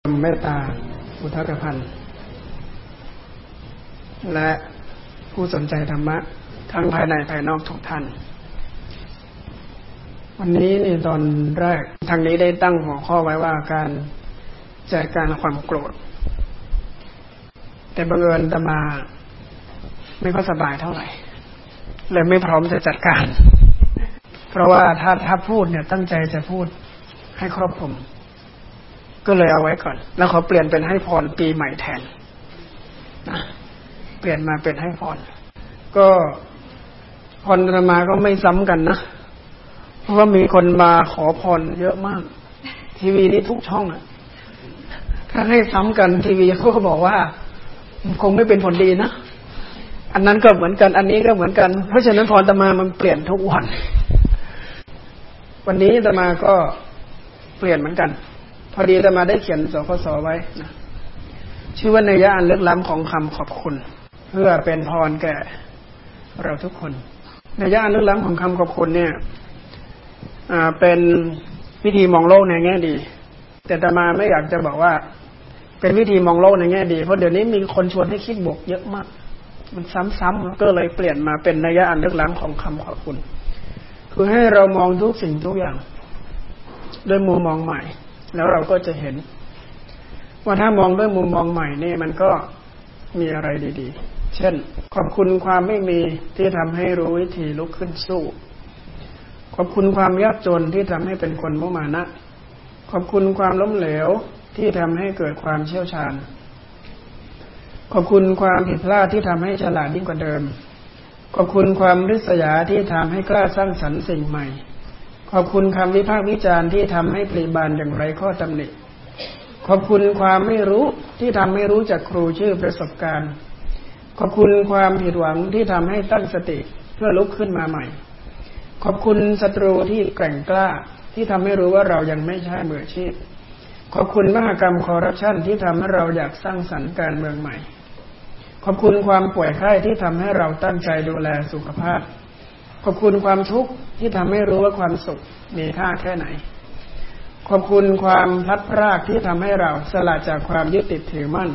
เมตตาอุทกพันธ์และผู้สนใจธรรมะ ทั้งภายในภายนอกทุกท่าน วันนี้ในตอนแรกทางนี้ได้ตั้งหัวข้อไว้ว่าการจัดการความโกรธ แต่บังเอิญตมา ไม่ค่อยสบายเท่าไหร่เลยไม่พร้อมจะจัดการ เพราะว่าถ้าถ้าพูดเนี่ยตั้งใจจะพูดให้ครอบคลุม ก็เลยเอาไว้ก่อน แล้วขอเปลี่ยนเป็นให้พรปีใหม่แทนนะเปลี่ยนมาเป็นให้พร ก็พรธรรมาก็ไม่ซ้ำกันนะ เพราะว่ามีคนมาขอพรเยอะมาก ทีวีนี่ทุกช่องอะถ้าให้ซ้ำกันทีวีเขาก็บอกว่า คงไม่เป็นผลดีนะอันนั้นก็เหมือนกัน อันนี้ก็เหมือนกัน เพราะฉะนั้นพรธรรมามันเปลี่ยนทุกวัน วันนี้ธรรมาก็เปลี่ยนเหมือนกัน อดีจะมาได้เขียนสคสไว้นะชื่อว่าในยะอันลึกล้ำของคำขอบคุณ เพื่อเป็นพรแก่เราทุกคน ในยะอันลึกล้ำของคำขอบคุณเนี่ยเป็นวิธีมองโลกในแง่ดี แต่ตมาไม่อยากจะบอกว่า เป็นวิธีมองโลกในแง่ดี เพราะเดี๋ยวนี้มีคนชวนให้คิดบวกเยอะมาก มันซ้ำๆก็เลยเปลี่ยนมาเป็นนัยยะอันลึกล้ำของคำขอบคุณ คือให้เรามองทุกสิ่งทุกอย่าง ด้วยมุมมองใหม่ แล้วเราก็จะเห็น ว่าถ้ามองด้วยมุมมองใหม่นี่มันก็มีอะไรดี ๆ เช่น ขอบคุณความไม่มีที่ทำให้รู้วิธีลุกขึ้นสู้ ขอบคุณความยากจนที่ทำให้เป็นคนมุมานะ ขอบคุณความล้มเหลวที่ทำให้เกิดความเชี่ยวชาญ ขอบคุณความผิดพลาดที่ทำให้ฉลาดยิ่งกว่าเดิม ขอบคุณความริษยาที่ทำให้กล้าสร้างสรรค์สิ่งใหม่ ขอบคุณคำวิพากษ์วิจารณ์ที่ทำให้ปริบานอย่างไรข้อตำหนิ ขอบคุณความไม่รู้ที่ทำให้รู้จากครูชื่อประสบการณ์ ขอบคุณความผิดหวังที่ทำให้ตั้งสติเพื่อลุกขึ้นมาใหม่ ขอบคุณศัตรูที่แกร่งกล้าที่ทำให้รู้ว่าเรายังไม่ใช่มืออาชีพ ขอบคุณมหากรรมคอร์รัปชันที่ทำให้เราอยากสร้างสรรค์การเมืองใหม่ ขอบคุณความป่วยไข้ที่ทำให้เราตั้งใจดูแลสุขภาพ ขอบคุณความทุกข์ที่ทำให้รู้ว่าความสุขมีค่าแค่ไหน ขอบคุณความพลัดพรากที่ทำให้เราสละจากความยึดติดถือมั่น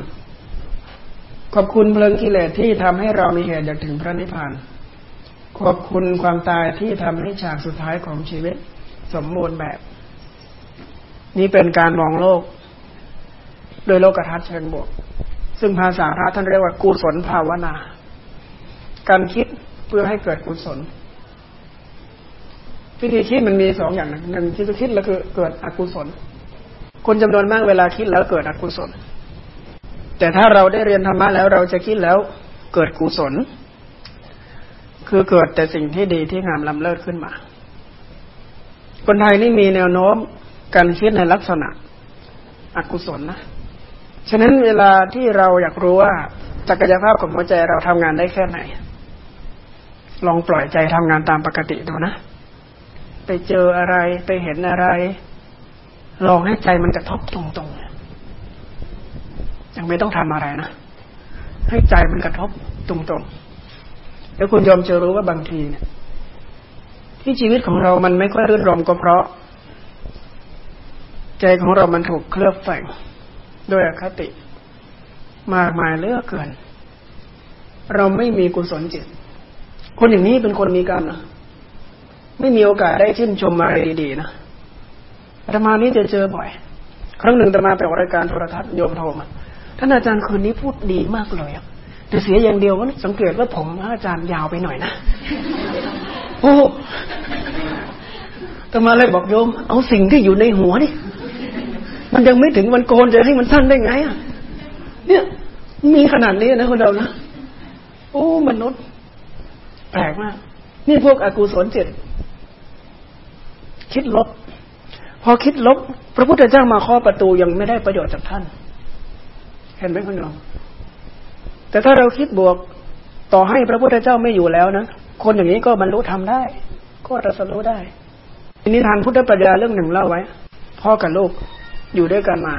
ขอบคุณเพลิงกิเลสที่ทำให้เรามีเหตุอยากถึงพระนิพพาน ขอบคุณความตายที่ทำให้ฉากสุดท้ายของชีวิต สมบูรณ์แบบ นี่เป็นการมองโลก โดยโลกทัศน์เชิงบวก ซึ่งภาษาพระท่านเรียกว่ากุศลภาวนา การคิดเพื่อให้เกิดกุศล วิธีคิดมันมีสองอย่างหนึ่งที่จะคิดแล้วคือเกิดอกุศล คนจำนวนมากเวลาคิดแล้วเกิดอกุศล แต่ถ้าเราได้เรียนธรรมะแล้วเราจะคิดแล้วเกิดกุศล คือเกิดแต่สิ่งที่ดีที่งามล้ำเลิศขึ้นมา คนไทยนี่มีแนวโน้มการคิดในลักษณะอกุศลนะ ฉะนั้นเวลาที่เราอยากรู้ว่าศักยภาพของหัวใจเราทำงานได้แค่ไหน ลองปล่อยใจทำงานตามปกติดูนะ ไปเจออะไรไปเห็นอะไร ลองให้ใจมันกระทบตรงๆยังไม่ต้องทำอะไรนะ ให้ใจมันกระทบตรงๆแล้วคุณยอมจะรู้ว่าบางทีเนี่ยที่ชีวิตของเรามันไม่ค่อยรื่นรมก็เพราะ ใจของเรามันถูกเคลือบแฝงด้วยอคติ มากมายเลือกเกิน เราไม่มีกุศลจิต คนอย่างนี้เป็นคนมีกรรมนะ ไม่มีโอกาสได้ชื่นชมอะไรดีๆนะอาตมานี้จะเจอบ่อย ครั้งหนึ่งอาตมาไปออกรายการโทรทัศน์โยมโทรมาท่านอาจารย์คืนนี้พูดดีมากเลยแต่เสียอย่างเดียวว่าสังเกตว่าผมอาจารย์ยาวไปหน่อยนะโอ้อาตมาเลยบอกโยม เอาสิ่งที่อยู่ในหัวนี่มันยังไม่ถึงวันโกนจะให้มันสั้นได้ไงอะเนี่ย มีขนาดนี้นะคนเรานะโอ้มนุษย์ แปลกมากนี่พวกอากุศลเจ็ด คิดลบ พอคิดลบ พระพุทธเจ้ามาเคาะประตูยังไม่ได้ประโยชน์จากท่าน เห็นไหมคุณโยมแต่ถ้าเราคิดบวกต่อให้พระพุทธเจ้าไม่อยู่แล้วนะคนอย่างนี้ก็บรรลุธรรมได้ ก็ตรัสรู้ได้ทีนี้ทางพุทธปรัชญาเรื่องหนึ่งเล่าไว้ พ่อกับลูกอยู่ด้วยกันมา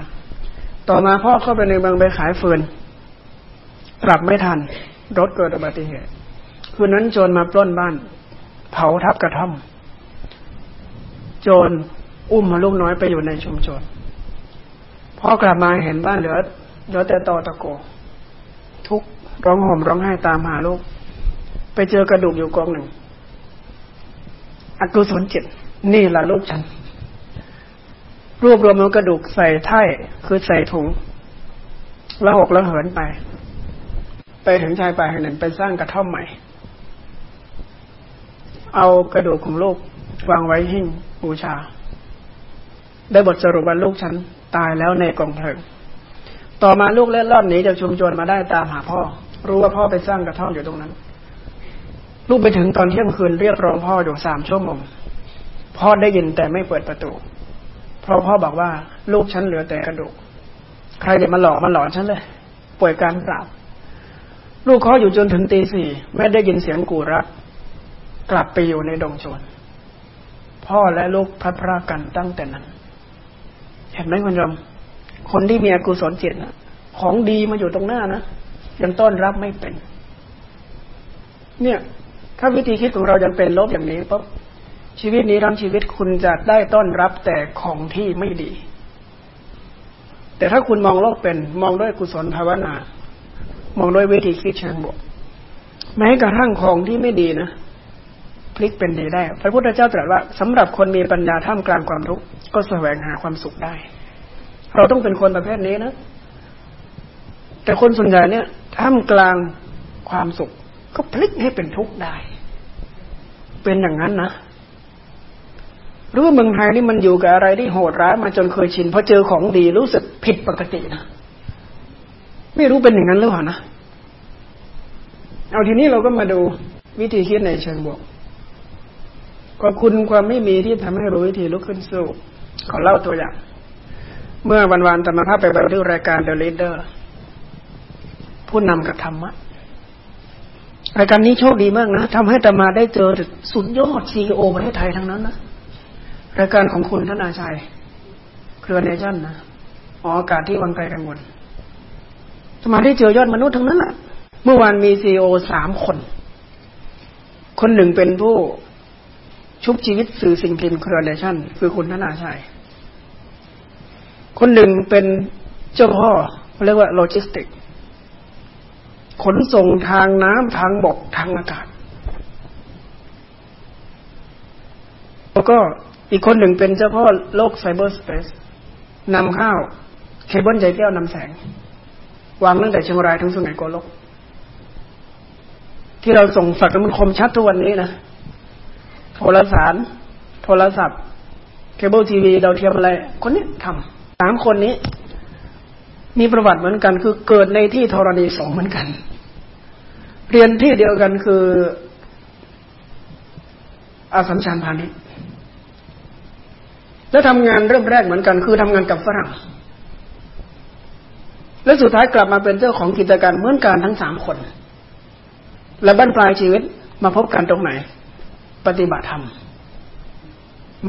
ต่อมาพ่อเข้าไปในเมืองไปขายเฟืนกลับไม่ทัน รถเกิดอุบัติเหตุคืนนั้นโจรมาปล้นบ้าน เผาทับกระท่อม โจรอุ้มมาลูกน้อยไปอยู่ในชุมชนพ่ออกลับมาเห็นบ้านเหลือเหลือแต่ตอตะโก ทุกร้องห่มร้องไห้ตามหาลูก ไปเจอกระดูกอยู่กองหนึ่งอกุศลจิตนี่แหละลูกฉัน รวบรวมเอากระดูกใส่ไถ่คือใส่ถุงแล้วหกแล้วเหินไป ไปถึงชายป่าแห่งหนึ่งไปสร้างกระท่อมใหม่ เอากระดูกของลูกวางไว้หิ้ง บูชา ได้บทสรุปว่าลูกฉันตายแล้วในกองเพลิง ต่อมาลูกเล่นรอนหนีจากชุมชนมาได้ตามหาพ่อ รู้ว่าพ่อไปสร้างกระท่อมอยู่ตรงนั้น ลูกไปถึงตอนเที่ยงคืนเรียกร้องพ่ออยู่สามชั่วโมงพ่อได้ยินแต่ไม่เปิดประตู เพราะพ่อบอกว่า ลูกฉันเหลือแต่กระดูก ใครเดี๋ยวมาหลอกมาหลอนฉันเลย ป่วยการปราบ ลูกเขาอยู่จนถึงตีสี่ไม่ได้ยินเสียงกูรัก กลับไปอยู่ในดงชน พ่อและลูกพัดพรากกันตั้งแต่นั้น เห็นไหมคุณผู้ชมคนที่มีอกุศลจิตนะของดีมาอยู่ตรงหน้านะยังต้อนรับไม่เป็น เนี่ย ถ้าวิธีคิดของเรายังเป็นลบอย่างนี้ปุ๊บชีวิตนี้ทั้งชีวิตคุณจะได้ต้อนรับแต่ของที่ไม่ดี แต่ถ้าคุณมองโลกเป็นมองด้วยกุศลภาวนา มองด้วยวิธีคิดเชิงบวกแม้กระทั่งของที่ไม่ดีนะ พลิกเป็นดีได้ พระพุทธเจ้าตรัสว่าสำหรับคนมีปัญญาท่ามกลางความทุกข์ก็แสวงหาความสุขได้ เราต้องเป็นคนประเภทนี้นะ แต่คนส่วนใหญ่เนี่ยท่ามกลางความสุข ก็พลิกให้เป็นทุกข์ได้ เป็นอย่างนั้นนะรู้ว่าเมืองไทยนี่มันอยู่กับอะไรที่โหดร้ายมาจนเคยชินพอเจอของดีรู้สึกผิดปกตินะไม่รู้เป็นอย่างนั้นหรือเปล่านะเอาทีนี้เราก็มาดูวิธีคิดในเชิงบวก ก็คุณความไม่มีที่ทำให้รู้วิธีลุกขึ้นสู้ขอเล่าตัวอย่าง เมื่อวันวานธรรมภาพไปบันทึกรายการ The Leader ผู้นำกับธรรมะรายการนี้โชคดีมากนะทำให้ธรรมาได้เจอสุดยอด CEO ประเทศไทยทั้งนั้นนะรายการของคุณท่านอาชัย เครือเนชั่นนะออกอากาศที่วังไกลกังวลอาตมาได้เจอยอดมนุษย์ทั้งนั้นแหละเมื่อวานมี CEO สามคน คนหนึ่งเป็นผู้ ชุบชีวิตสื่อสิ่งพิมพ์เครือเนชั่นคือคุณธนาชัย คนหนึ่งเป็นเจ้าพ่อเรียกว่าโลจิสติกส์ ขนส่งทางน้ำทางบกทางอากาศ แล้วก็อีกคนหนึ่งเป็นเจ้าพ่อโลก cyberspace นำเอาเคเบิลใยแก้วนำแสง วางตั้งแต่เชียงรายถึงสุไหงโกลก ที่เราส่งแฟกซ์มันคมชัดทุกวันนี้นะ โทรสาร โทรศัพท์ เคเบิลทีวีดาวเทียมอะไร คนนี้ทำสามคนนี้ มีประวัติเหมือนกัน คือเกิดในที่ธรณีสองเหมือนกัน เรียนที่เดียวกันคืออาสัมชัญพาณิชย์แล้วทำงานเริ่มแรกเหมือนกัน คือทำงานกับฝรั่ง แล้วสุดท้ายกลับมาเป็นเจ้าของกิจการเหมือนกันทั้งสามคน และบ้านปลายชีวิตมาพบกันตรงไหน ปฏิบัติธรรม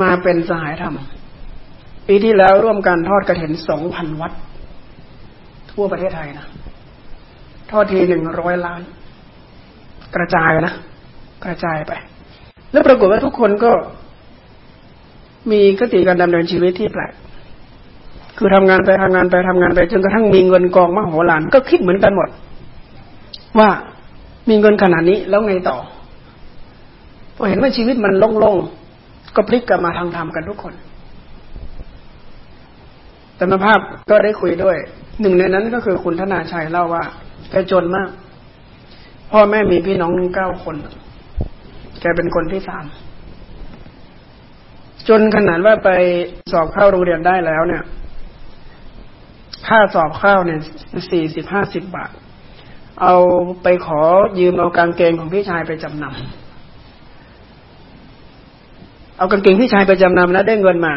มาเป็นสหายธรรม ปีที่แล้วร่วมกันทอดกระถินสองพันวัด ทั่วประเทศไทยนะ ทอดทีหนึ่งร้อยล้าน กระจายนะ กระจายไป แล้วปรากฏว่าทุกคนก็มีกติการดำเนินชีวิตที่แปลก คือทำงานไปทำงานไปทำงานไปจนกระทั่งมีเงินกองมโหฬารก็คิดเหมือนกันหมด ว่ามีเงินขนาดนี้แล้วไงต่อ พอเห็นว่าชีวิตมันโล่งๆก็พลิกกลับมาทางธรรมกันทุกคนแต่มาภาพก็ได้คุยด้วย หนึ่งในนั้นก็คือคุณธนาชัยเล่าว่าแกจนมาก พ่อแม่มีพี่น้องเก้าคน แกเป็นคนที่สามจนขนาดว่าไปสอบเข้าโรงเรียนได้แล้วเนี่ย ค่าสอบเข้าเนี่ยสี่สิบห้าสิบบาท เอาไปขอยืมเอากางเกงของพี่ชายไปจำนำ เอากางเกงพี่ชายไปจำนำแล้วได้เงินมา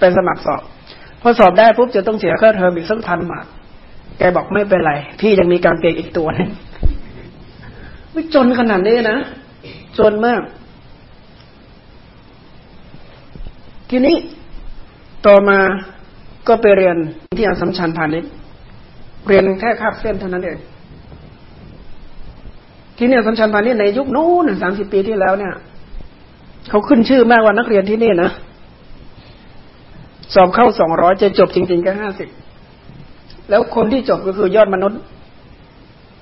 เป็นสมัครสอบ พอสอบได้ปุ๊บจะต้องเสียค่าเทอมอีกสักพันบาทแกบอกไม่เป็นไร พี่ยังมีกางเกงอีกตัวนึงไม่จนขนาดนี้นะ จนมาก ทีนี้ต่อมาก็ไปเรียนที่อาสัมชัญพาณิชย์เรียนแค่คาบเส้นเท่านั้นเองที่เนี่ยสัมชัญพาณิชย์ในยุคนู้นสามสิบปีที่แล้วเนี่ย เขาขึ้นชื่อมากว่านักเรียนที่นี่นะ สอบเข้าสองร้อยจะจบจริงๆแค่ห้าสิบแล้วคนที่จบก็คือยอดมนุษย์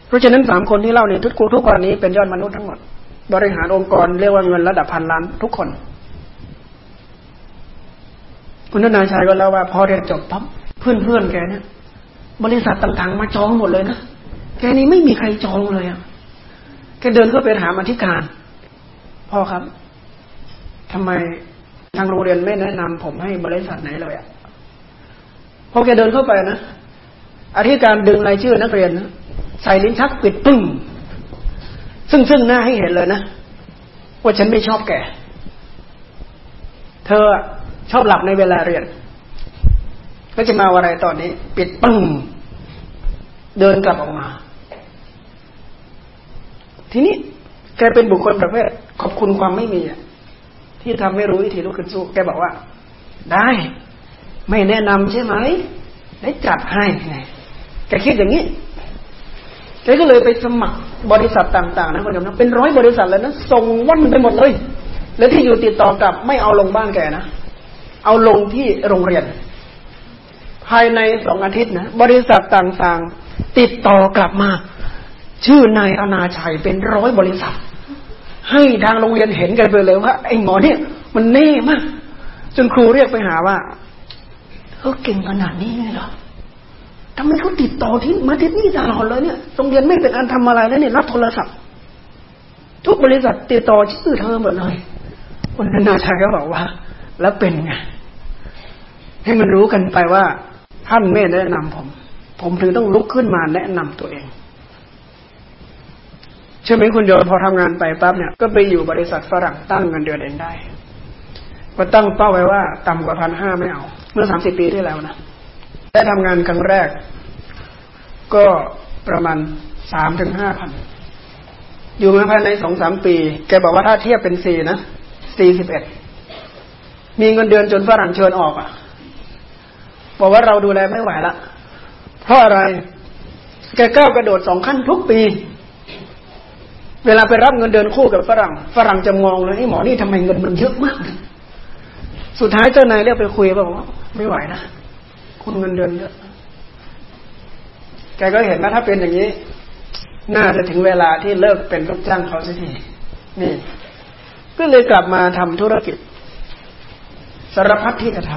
เพราะฉะนั้นสามคนที่เล่าเนี่ยทุกครูทุกคนนี้เป็นยอดมนุษย์ทั้งหมด บริหารองค์กรเรียกว่าเงินระดับพันล้านทุกคน คุณนายชัยก็เล่าว่าพอเรียนจบปั๊บเพื่อนเพื่อนแกเนี่ยบริษัทต่างๆ มาจองหมดเลยนะแกนี้ไม่มีใครจองเลยอะแกเดินเข้าไปถามอธิการ พ่อครับ ทำไมทางโรงเรียนไม่แนะนำผมให้บริษัทไหนเลยอะพอแกเดินเข้าไปนะอธิการดึงรายชื่อนักเรียนนะใส่ลิ้นชักปิดปึ้งซึ่งซึ่งหน้าให้เห็นเลยนะว่าฉันไม่ชอบแกเธอชอบหลับในเวลาเรียนก็จะมาอะไรตอนนี้ ปิดปึ้งเดินกลับออกมา ทีนี้แกเป็นบุคคลประเภทขอบคุณความไม่มีอะ ที่ทำให้รู้วิธีลุกขึ้นสู้แกบอกว่า ได้ ไม่แนะนำใช่ไหมได้จัดให้ไงแกคิดอย่างนี้แกก็เลยไปสมัครบริษัทต่างๆนะคุณผู้ชมนะเป็นร้อยบริษัทเลยนะส่งวันไปหมดเลย แล้วที่อยู่ติดต่อกับไม่เอาลงบ้านแกนะเอาลงที่โรงเรียน ภายในสองอาทิตย์นะบริษัทต่างๆ ติดต่อกลับมา ชื่อนายอนาชัยเป็นร้อยบริษัท ให้ทางโรงเรียนเห็นกันไปเลยว่าไอ้หมอเนี่ย มันแน่มาก จนครูเรียกไปหาว่าเขาเก่งขนาดนี้เลยเหรอทำไมเขาติดต่อที่มาที่นี่ตลอดเลยเนี่ยโรงเรียนไม่เป็นอันทำอะไรแล้วเนี่ยรับโทรศัพท์ ทุกบริษัทติดต่อชื่อเธอหมดเลยวันนั้นนาชายก็บอกว่า แล้วเป็นไงให้มันรู้กันไปว่า ท่านไม่แนะนำผม ผมถึงต้องลุกขึ้นมาแนะนำตัวเอง ใช่ไหมคุณโยมพอทำงานไปปั๊บเนี่ยก็ไปอยู่บริษัทฝรั่งตั้งเงินเดือนเองได้ก็ตั้งเป้าไว้ว่าต่ำกว่าพันห้าไม่เอา เมื่อสามสิบปีที่แล้วนะได้ทำงานครั้งแรก ก็ประมาณสามถึงห้าพันอยู่มาภายในสองสามปี แกบอกว่าถ้าเทียบเป็นสี่นะสี่สิบเอ็ดมีเงินเดือนจนฝรั่งเชิญออกอะ บอกว่าเราดูแลไม่ไหวละเพราะอะไร แกก้าวกระโดดสองขั้นทุกปี เวลาไปรับเงินเดือนคู่กับฝรั่ง ฝรั่งจะมองเลยไอ้หมอนี่ทำไมเงินมันเยอะมาก สุดท้ายเจ้านายเรียกไปคุยบอกว่าไม่ไหวนะคุณเงินเดือนเยอะแกก็เห็นว่าถ้าเป็นอย่างนี้ น่าจะถึงเวลาที่เลิกเป็นลูกจ้างเขาสักทีนี่ ก็เลยกลับมาทำธุรกิจ สารพัดที่จะท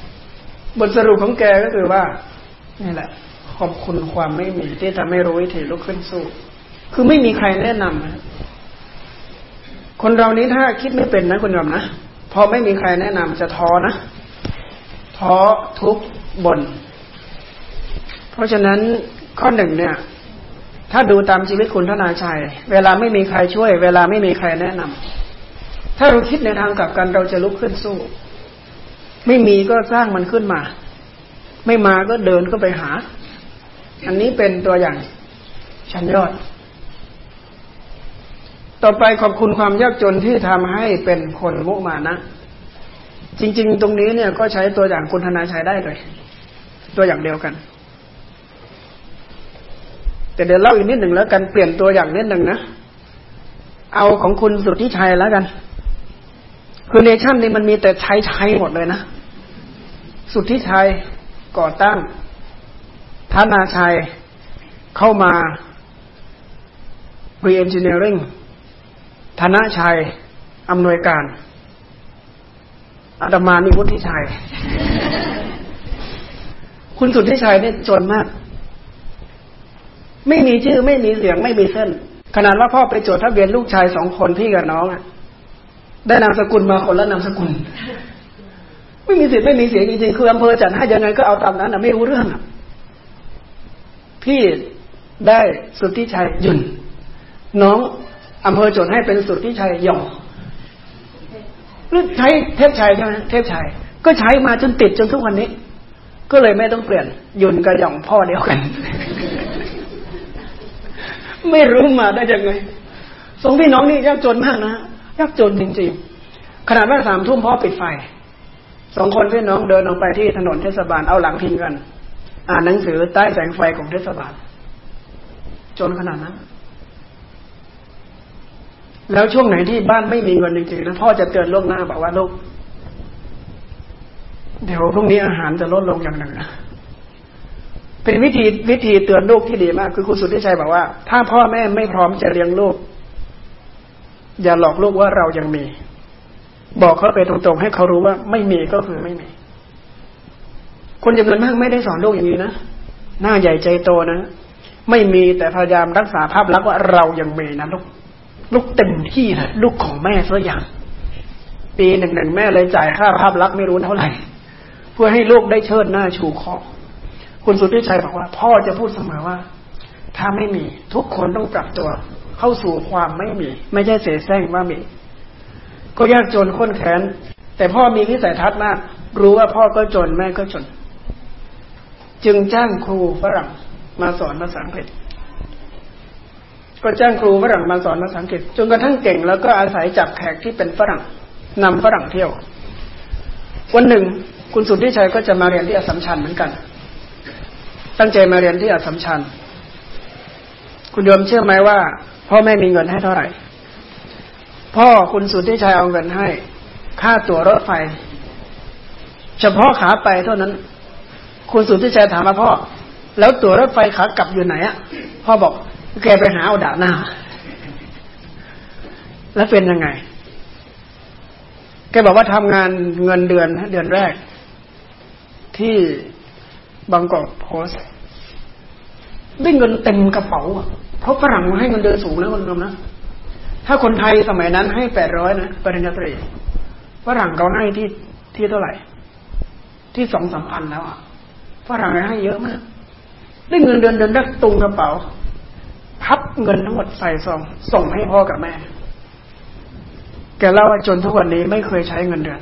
ำบทสรุปของแกก็คือว่า นี่แหละ ขอบคุณความไม่มีที่ทำให้รู้วิธีลุกขึ้นสู้ คือไม่มีใครแนะนำคนเรานี้ถ้าคิดไม่เป็นนะคุณยอมนะพอไม่มีใครแนะนำจะท้อนะท้อทุกบน เพราะฉะนั้นข้อหนึ่งเนี่ย ถ้าดูตามชีวิตคุณทนาชัย เวลาไม่มีใครช่วย เวลาไม่มีใครแนะนำถ้าเราคิดในทางกลับกันเราจะลุกขึ้นสู้ ไม่มีก็สร้างมันขึ้นมา ไม่มาก็เดินก็ไปหา อันนี้เป็นตัวอย่างชั้นยอด ต่อไปขอบคุณความยากจนที่ทำให้เป็นคนมุมานะ จริง ๆ ตรงนี้เนี่ยก็ใช้ตัวอย่างคุณธนาชัยได้เลย ตัวอย่างเดียวกัน แต่เดี๋ยวเล่าอีกนิดหนึ่งแล้วกันเปลี่ยนตัวอย่างนิดหนึ่งนะ เอาของคุณสุดที่ชัยแล้วกัน คือเนชั่นนี่มันมีแต่ชัยชัยหมดเลยนะ สุดที่ชัยก่อตั้งธนาชัยเข้ามา re-engineering ธนชัยอำนวยการอาตมานี่วุฒิชัย คุณสุที่ชัยเนี่ยจนมาก ไม่มีชื่อไม่มีเสียงไม่มีเส้น ขนาดว่าพ่อไปจดทะเบียนลูกชายสองคนพี่กับน้องอะได้นามสกุลมาคนละนามสกุล ไม่มีสิทธิ์ไม่มีเสียงจริงๆคืออำเภอจัดให้ยังไงก็เอาตามนั้นนะไม่รู้เรื่องอะพี่ได้สุที่ชัยยุนน้อง อำเภอจดให้เป็นสุดที่ชัยหย่องหรือใช้เทพชัยใช่ไหมเทพชัยก็ใช้มาจนติดจนทุกวันนี้ ก็เลยไม่ต้องเปลี่ยนยุนกับหย่องพ่อเดียวกัน ไม่รู้มาได้ยังไงสองพี่น้องนี่ยากจนมากนะยากจนจริงๆขนาดว่าสามทุ่มพ่อปิดไฟสองคนพี่น้องเดินออกไปที่ถนนเทศบาลเอาหลังพิงกัน อ่านหนังสือใต้แสงไฟของเทศบาล จนขนาดนั้น แล้วช่วงไหนที่บ้านไม่มีเงินจริงๆนะพ่อจะเตือนล่วงหน้าบอกว่าลูกเดี๋ยวพรุ่งนี้อาหารจะลดลงอย่างหนึ่งนะเป็นวิธีวิธีเตือนลูกที่ดีมาก คือคุณสุทธิชัยบอกว่า ถ้าพ่อแม่ไม่พร้อมจะเลี้ยงลูก อย่าหลอกลูกว่าเรายังมี บอกเขาไปตรงๆ ให้เขารู้ว่าไม่มีก็คือไม่มี คนจำนวนมากไม่ได้สอนลูกอย่างนี้นะหน้าใหญ่ใจโตนะ ไม่มีแต่พยายามรักษาภาพลักษณ์ว่าเรายังมีนะลูก ลูกเต็มที่นะลูกของแม่สักอย่าง ปีหนึ่งหนึ่งแม่เลยจ่ายค่าภาพลักษณ์ไม่รู้เท่าไหร่ เพื่อให้ลูกได้เชิดหน้าชูคอคุณสุทธิชัยบอกว่า พ่อจะพูดเสมอว่า ถ้าไม่มี ทุกคนต้องปรับตัว เข้าสู่ความไม่มี ไม่ใช่เสแสร้งว่ามี ก็ยากจนข้นแค้นแต่พ่อมีวิสัยทัศน์มาก รู้ว่าพ่อก็จนแม่ก็จน จึงจ้างครูฝรั่งมาสอนภาษาอังกฤษ ก็จ้างครูฝรั่งมาสอนภาษาอังกฤษ จนกระทั่งเก่งแล้วก็อาศัยจับแขกที่เป็นฝรั่งนำฝรั่งเที่ยว วันหนึ่ง คุณสุทธิชัยก็จะมาเรียนที่อสัมชัญเหมือนกัน ตั้งใจมาเรียนที่อสัมชัญคุณโยมเชื่อไหมว่า พ่อแม่มีเงินให้เท่าไหร่ พ่อคุณสุทธิชัยเอาเงินให้ ค่าตั๋วรถไฟ เฉพาะขาไปเท่านั้น คุณสุทธิชัยถามมาพ่อ แล้วตั๋วรถไฟขากลับอยู่ไหนอะพ่อบอก แกไปหาเอาดาบหน้า แล้วเป็นยังไง แกบอกว่าทำงานเงินเดือนเดือนแรก ที่บางกอกโพสได้เงินเต็มกระเป๋าเพราะฝรั่งให้เงินเดือนสูงนะคุณผู้ชมนะถ้าคนไทยสมัยนั้นให้แปดร้อยนะปริญญาตรีฝรั่งเขาให้ที่ที่เท่าไหร่ ที่สองสามพันแล้วอะฝรั่งให้เยอะมากได้เงินเดือนเดือนแรกตุงกระเป๋า พับเงินทั้งหมดใส่ซองส่งให้พ่อกับแม่ แกเล่าว่าจนทุกวันนี้ไม่เคยใช้เงินเดือน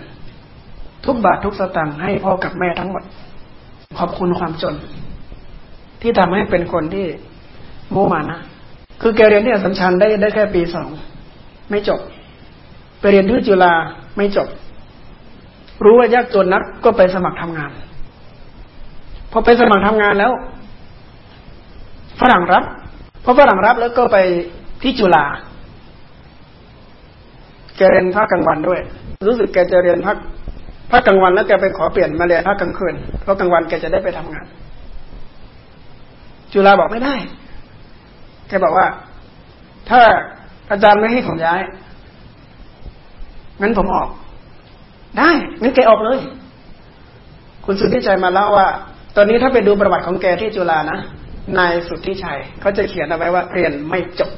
ทุกบาททุกสตางค์ให้พ่อกับแม่ทั้งหมด ขอบคุณความจน ที่ทำให้เป็นคนที่โมมานะ คือแกเรียนที่อสัมชัญได้ได้แค่ปีสอง ไม่จบ ไปเรียนที่จุฬาไม่จบ รู้ว่ายากจนนักก็ไปสมัครทำงาน พอไปสมัครทำงานแล้วฝรั่งรับ พอฝรั่งรับแล้วก็ไปที่จุฬาแกเรียนภาคกลางวันด้วย รู้สึกแกจะเรียนภาคภาคกลางวันแล้วแกไปขอเปลี่ยนมาเรียนภาคกลางคืนเพราะกลางวันแกจะได้ไปทำงาน จุฬาบอกไม่ได้ แกบอกว่า ถ้าอาจารย์ไม่ให้ผมย้ายงั้นผมออก ได้งั้นแกออกเลย คุณสุทธิชัยมาเล่าว่า ตอนนี้ถ้าไปดูประวัติของแกที่จุฬานะ นายสุทธิชัยเขาจะเขียนเอาไว้ว่า เรียนไม่จบ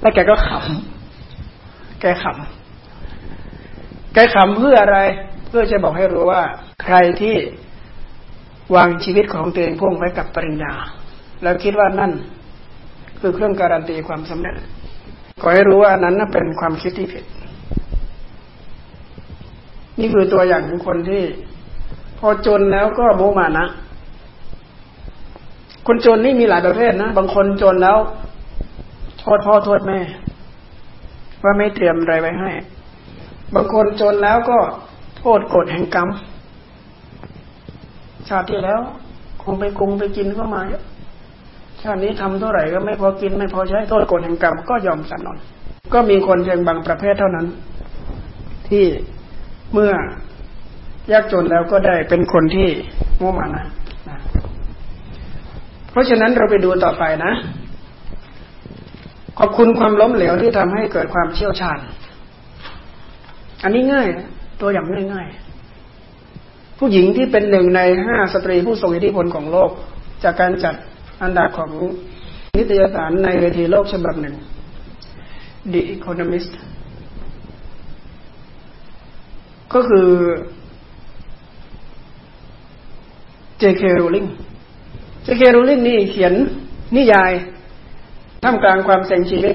แล้วแกก็ขำแกขำแกขำเพื่ออะไร เพื่อจะบอกให้รู้ว่า ใครที่วางชีวิตของตัวเองพุ่งไว้กับปริญญา แล้วคิดว่านั่น คือเครื่องการันตีความสำเร็จขอให้รู้ว่านั้นเป็นความคิดที่ผิด นี่คือตัวอย่างของคนที่ พอจนแล้วก็โมมานะ คนจนนี่มีหลายประเภทนะ บางคนจนแล้ว โทษพ่อโทษแม่ ว่าไม่เตรียมอะไรไว้ให้ บางคนจนแล้วก็โทษกฎแห่งกรรม ชาติที่แล้ว คงไปกงไปกินก็มาชาตินี้ทำเท่าไหร่ก็ไม่พอกินไม่พอใช้โทษกฎแห่งกรรมก็ยอมสันนอนก็มีคนเพียงบางประเภทเท่านั้น ที่เมื่อยากจนแล้วก็ได้เป็นคนที่โง่มานะ เพราะฉะนั้นเราไปดูต่อไปนะ ขอบคุณความล้มเหลวที่ทำให้เกิดความเชี่ยวชาญ อันนี้ง่ายตัวอย่างง่ายๆ ผู้หญิงที่เป็นหนึ่งในห้าสตรีผู้ทรงอิทธิพลของโลก จากการจัดอันดับของนิตยสารในเวทีโลกฉบับหนึ่ง The Economist ก็คือ J.K. Rowling เจเครูลินนี่เขียนนิยายท่ามกลางความเซ็งชีวิต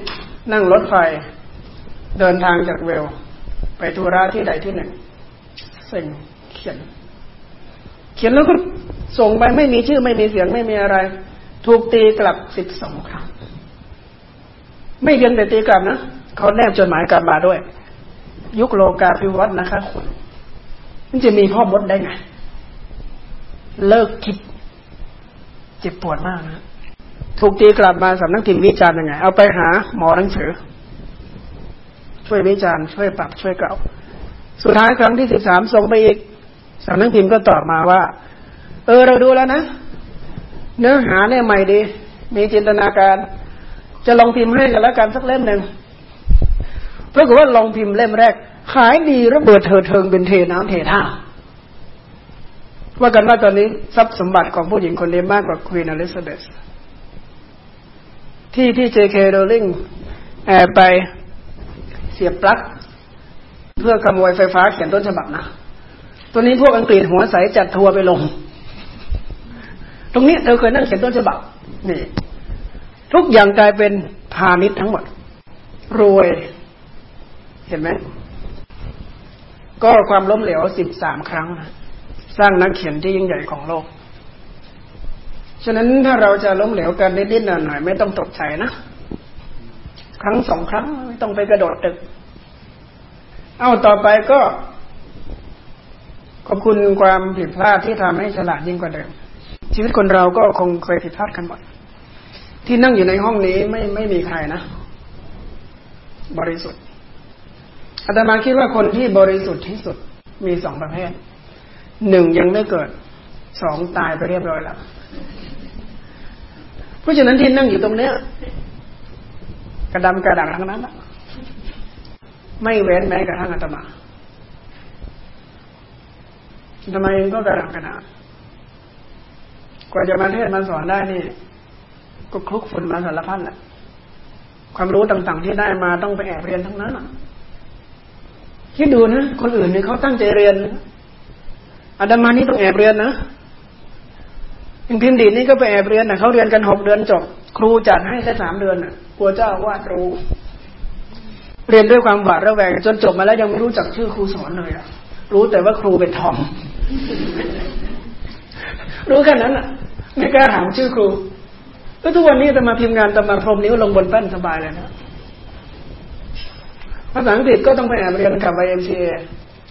นั่งรถไฟ เดินทางจากเวล ไปทัวราที่ใดที่หนึ่งเซ็งเขียน เขียนแล้วก็ส่งไปไม่มีชื่อไม่มีเสียงไม่มีอะไร ถูกตีกลับสิบสองครั้งไม่เพียงแต่ตีกลับนะเขาแนบจดหมายกลับมาด้วย ยุคโลกาภิวัตน์นะคะคุณมันจะมีพ่อมดได้ไง เลิกคิด เจ็บปวดมากนะถูกตีกลับมาสำนักพิมพ์วิจารณ์ยังไง เอาไปหาหมอหนังสือ ช่วยวิจารณ์ช่วยปรับช่วยเก่า สุดท้ายครั้งที่สิบสามส่งไปอีกสำนักพิมพ์ก็ตอบมาว่า เออเราดูแล้วนะ เนื้อหาเนี่ยใหม่ดี มีจินตนาการ จะลองพิมพ์ให้กันแล้วกันสักเล่มหนึ่งเพราะว่าลองพิมพ์เล่มแรก ขายดีระเบิดเถิดเทิงเป็นเทน้ำเทท่า ว่ากันว่าตอนนี้ทรัพย์สมบัติของผู้หญิงคนนี้มากกว่าควีนอลิซาเบธที่ที่เจเคโรลิงแอบไปเสียบปลั๊กเพื่อขโมยไฟฟ้าเขียนต้นฉบับนะ ตัวนี้พวกอังกฤษหัวใสจัดทัวร์ไปลง ตรงนี้เธอเคยนั่งเขียนต้นฉบับ นี่ ทุกอย่างกลายเป็นพาณิชย์ทั้งหมด รวย เห็นไหม ก็ความล้มเหลวสิบสามครั้งนะ สร้างนักเขียนที่ยิ่งใหญ่ของโลก ฉะนั้นถ้าเราจะล้มเหลวกันนิดๆหน่อยๆไม่ต้องตกใจนะ ครั้งสองครั้งไม่ต้องไปกระโดดตึก เอาต่อไปก็ ขอบคุณความผิดพลาดที่ทำให้ฉลาดยิ่งกว่าเดิม ชีวิตคนเราก็คงเคยผิดพลาดกันหมดที่นั่งอยู่ในห้องนี้ไม่ไม่มีใครนะ บริสุทธิ์อาตมาคิดว่าคนที่บริสุทธิ์ที่สุดมีสองประเภท หนึ่งยังไม่เกิดสองตายไปเรียบร้อยแล้ว เพราะฉะนั้นที่นั่งอยู่ตรงเนี้ย กระดำกระดังทั้งนั้นไม่เว้นแม้กระทั่งอาตมาทำไมก็กระดังกระดังกว่าจะมาเทศมาสอนได้นี่ ก็คลุกฝุ่นมาสารพัดแหละความรู้ต่างๆที่ได้มาต้องไปแอบเรียนทั้งนั้นคิดดูนะคนอื่นเนี่ยเขาตั้งใจเรียน อาดามานี่ต้องแอบเรียนนะอย่างพิมพ์ดีนี่ก็ไปแอบเรียนนะเขาเรียนกันหกเดือนจบ ครูจัดให้แค่สามเดือนน่ะ กลัวเจ้าวาดรู้ เรียนด้วยความหวาดระแวงจนจบมาแล้วยังไม่รู้จักชื่อครูสอนเลยอะ รู้แต่ว่าครูเป็นทอม รู้แค่นั้นอะ ไม่กล้าถามชื่อครูก็ทุกวันนี้จะมาพิมพ์งานจะมาพรมนิ้วลงบนแป้นสบายเลยนะภาษาอังกฤษก็ต้องไปแอบเรียนกับ YMCA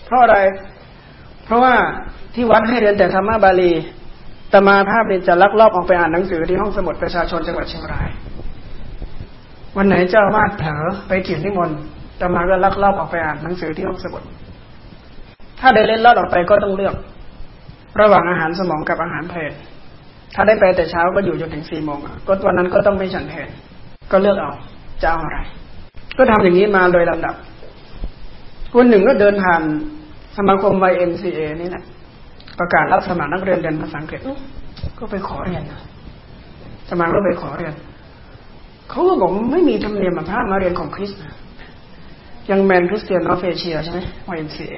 เพราะอะไร เพราะว่า ที่วัดให้เรียนแต่ธรรมะบาลีตมาภาพเนี่ยจะลักลอบออกไปอ่านหนังสือที่ห้องสมุดประชาชนจังหวัดเชียงราย วันไหนเจ้าวาดเผลอไปเขียนนิมนต์ตมาก็ลักลอบออกไปอ่านหนังสือที่ห้องสมุด ถ้าได้เล่นลอดออกไปก็ต้องเลือก ระหว่างอาหารสมองกับอาหารเพลนถ้าได้ไปแต่เช้าก็อยู่จนถึงสี่โมงก็วันนั้นก็ต้องไม่ฉันเพลนก็เลือกเอาจะเอาอะไร ก็ทำอย่างนี้มาโดยลำดับวันหนึ่งก็เดินผ่านสมาคม YMCA นี่แหละ ประกาศรับสมัครนักเรียนเรียนภาษาอังกฤษก็ไปขอเรียนสมัครก็ไปขอเรียนเขาก็บอกไม่มีธรรมเนียมพระมาเรียนของคริสต์ Young Man Christian of Asia ใช่ไหม YMCA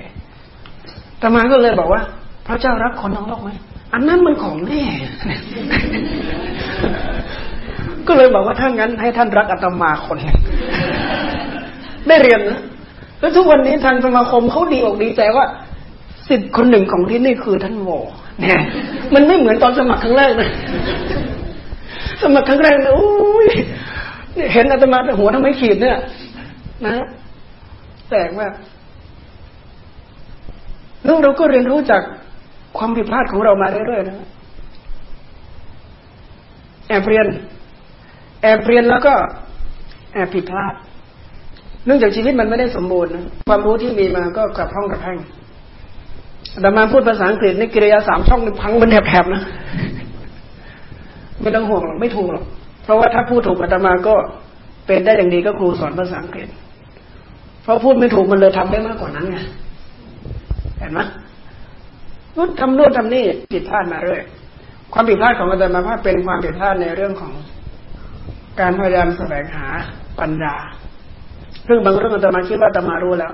อาตมาก็เลยบอกว่า พระเจ้ารักคนทั้งโลกไหมอันนั้นมันของแน่ ก็เลยบอกว่าถ้างั้นให้ท่านรักอาตมาคน ได้เรียนนะแล้วทุกวันนี้ทางสมาคมเขาดีอกดีใจว่า สิทธิ์คนหนึ่งของที่นี่คือท่านโมเนี่ย มันไม่เหมือนตอนสมัครครั้งแรกนะสมัครครั้งแรกนะโอ้ยเห็นอาตมาแต่หัวทำไมขีดเนี่ย นะแตกมากแล้วเราก็เรียนรู้จากความผิดพลาดของเรามาเรื่อยๆนะแอบเรียน แอบเรียนแล้วก็ แอบผิดพลาด เนื่องจากชีวิตมันไม่ได้สมบูรณ์ความรู้ที่มีมาก็กลับห้องกับแพ่ง แต่มาพูดภาษาอังกฤษในกิริยาสามช่องพังเป็นแถบๆนะไม่ต้องห่วงหรอกไม่ถูกหรอกเพราะว่าถ้าพูดถูกอาตมาก็เป็นได้อย่างดีก็ครูสอนภาษาอังกฤษ เพราะพูดไม่ถูกมันเลยทำได้มากกว่านั้นไงเห็นไหมนู่นทำโน่นทำนี่ผิดพลาดมาเรื่อยความผิดพลาดของอาจารย์มาพาเป็นความผิดพลาดในเรื่องของการพยายามแสวงหาปัญญาเรื่องบางเรื่องอาจารย์มาคิดว่าอาจารย์มารู้แล้ว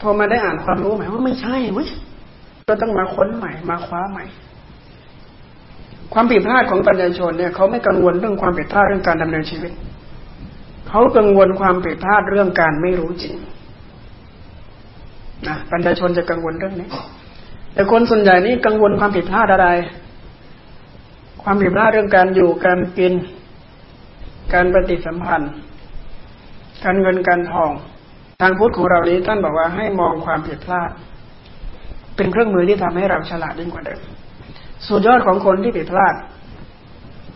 พอมาได้อ่านความรู้ใหม่ว่าไม่ใช่เว้ยก็ต้องมาค้นใหม่ มาคว้าใหม่ ความผิดพลาดของปัญญาชนเนี่ยเขาไม่กังวลเรื่องความผิดพลาดเรื่องการดำเนินชีวิตเขากังวลความผิดพลาดเรื่องการไม่รู้จริงนะปัญญาชนจะกังวลเรื่องนี้ แต่คนส่วนใหญ่นี่กังวลความผิดพลาดอะไร ความผิดพลาดเรื่องการอยู่การกิน การปฏิสัมพันธ์ การเงินการทอง ทางพุทธของเรานี้ท่านบอกว่าให้มองความผิดพลาด เป็นเครื่องมือที่ทำให้เราฉลาดยิ่งกว่าเดิมสุดยอดของคนที่ผิดพลาด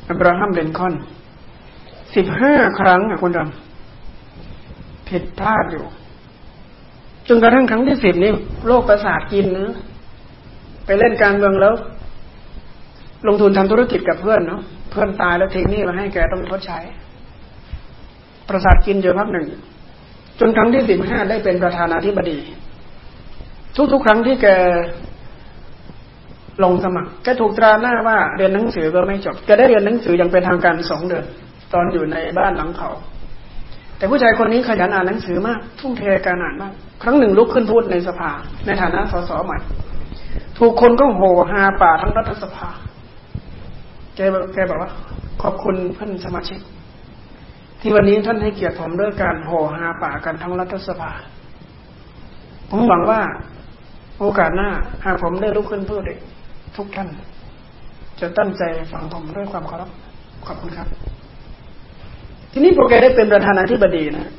อับราฮัมเดนคอนสิบห้าครั้งอะคุณดำผิดพลาดอยู่จนกระทั่งครั้งที่สิบนี่โรคประสาทกินนะไปเล่นการเมืองแล้ว ลงทุนทำธุรกิจกับเพื่อนเนาะเพื่อนตายแล้วทิ้งนี่มาให้แกต้องทดใช้ ประสาทกินอยู่พักหนึ่ง จนครั้งที่สิบห้าได้เป็นประธานาธิบดี ทุกๆครั้งที่แกลงสมัครแกถูกตราหน้าว่าเรียนหนังสือก็ไม่จบแกได้เรียนหนังสืออย่างเป็นทางการสองเดือนตอนอยู่ในบ้านหลังเขา แต่ผู้ชายคนนี้ขยันอ่านหนังสือมาก ทุ่มเทการอ่านมาก ครั้งหนึ่งลุกขึ้นพูดในสภา ในฐานะสสใหม่ ถูกคนก็โห่ฮาป่าทั้งรัฐสภาแกแกบอกว่า ขอบคุณเพื่อนสมาชิก ที่วันนี้ท่านให้เกียรติผมด้วยการโห่ฮาป่ากันทั้งรัฐสภา ผมหวังว่าโอกาสหน้าหากผมได้ลุกขึ้นพูดอีกทุกท่าน จะตั้งใจฟังผมด้วยความเคารพขอบคุณครับ ทีนี้พวกแกได้เป็นประธานาธิบดีนะ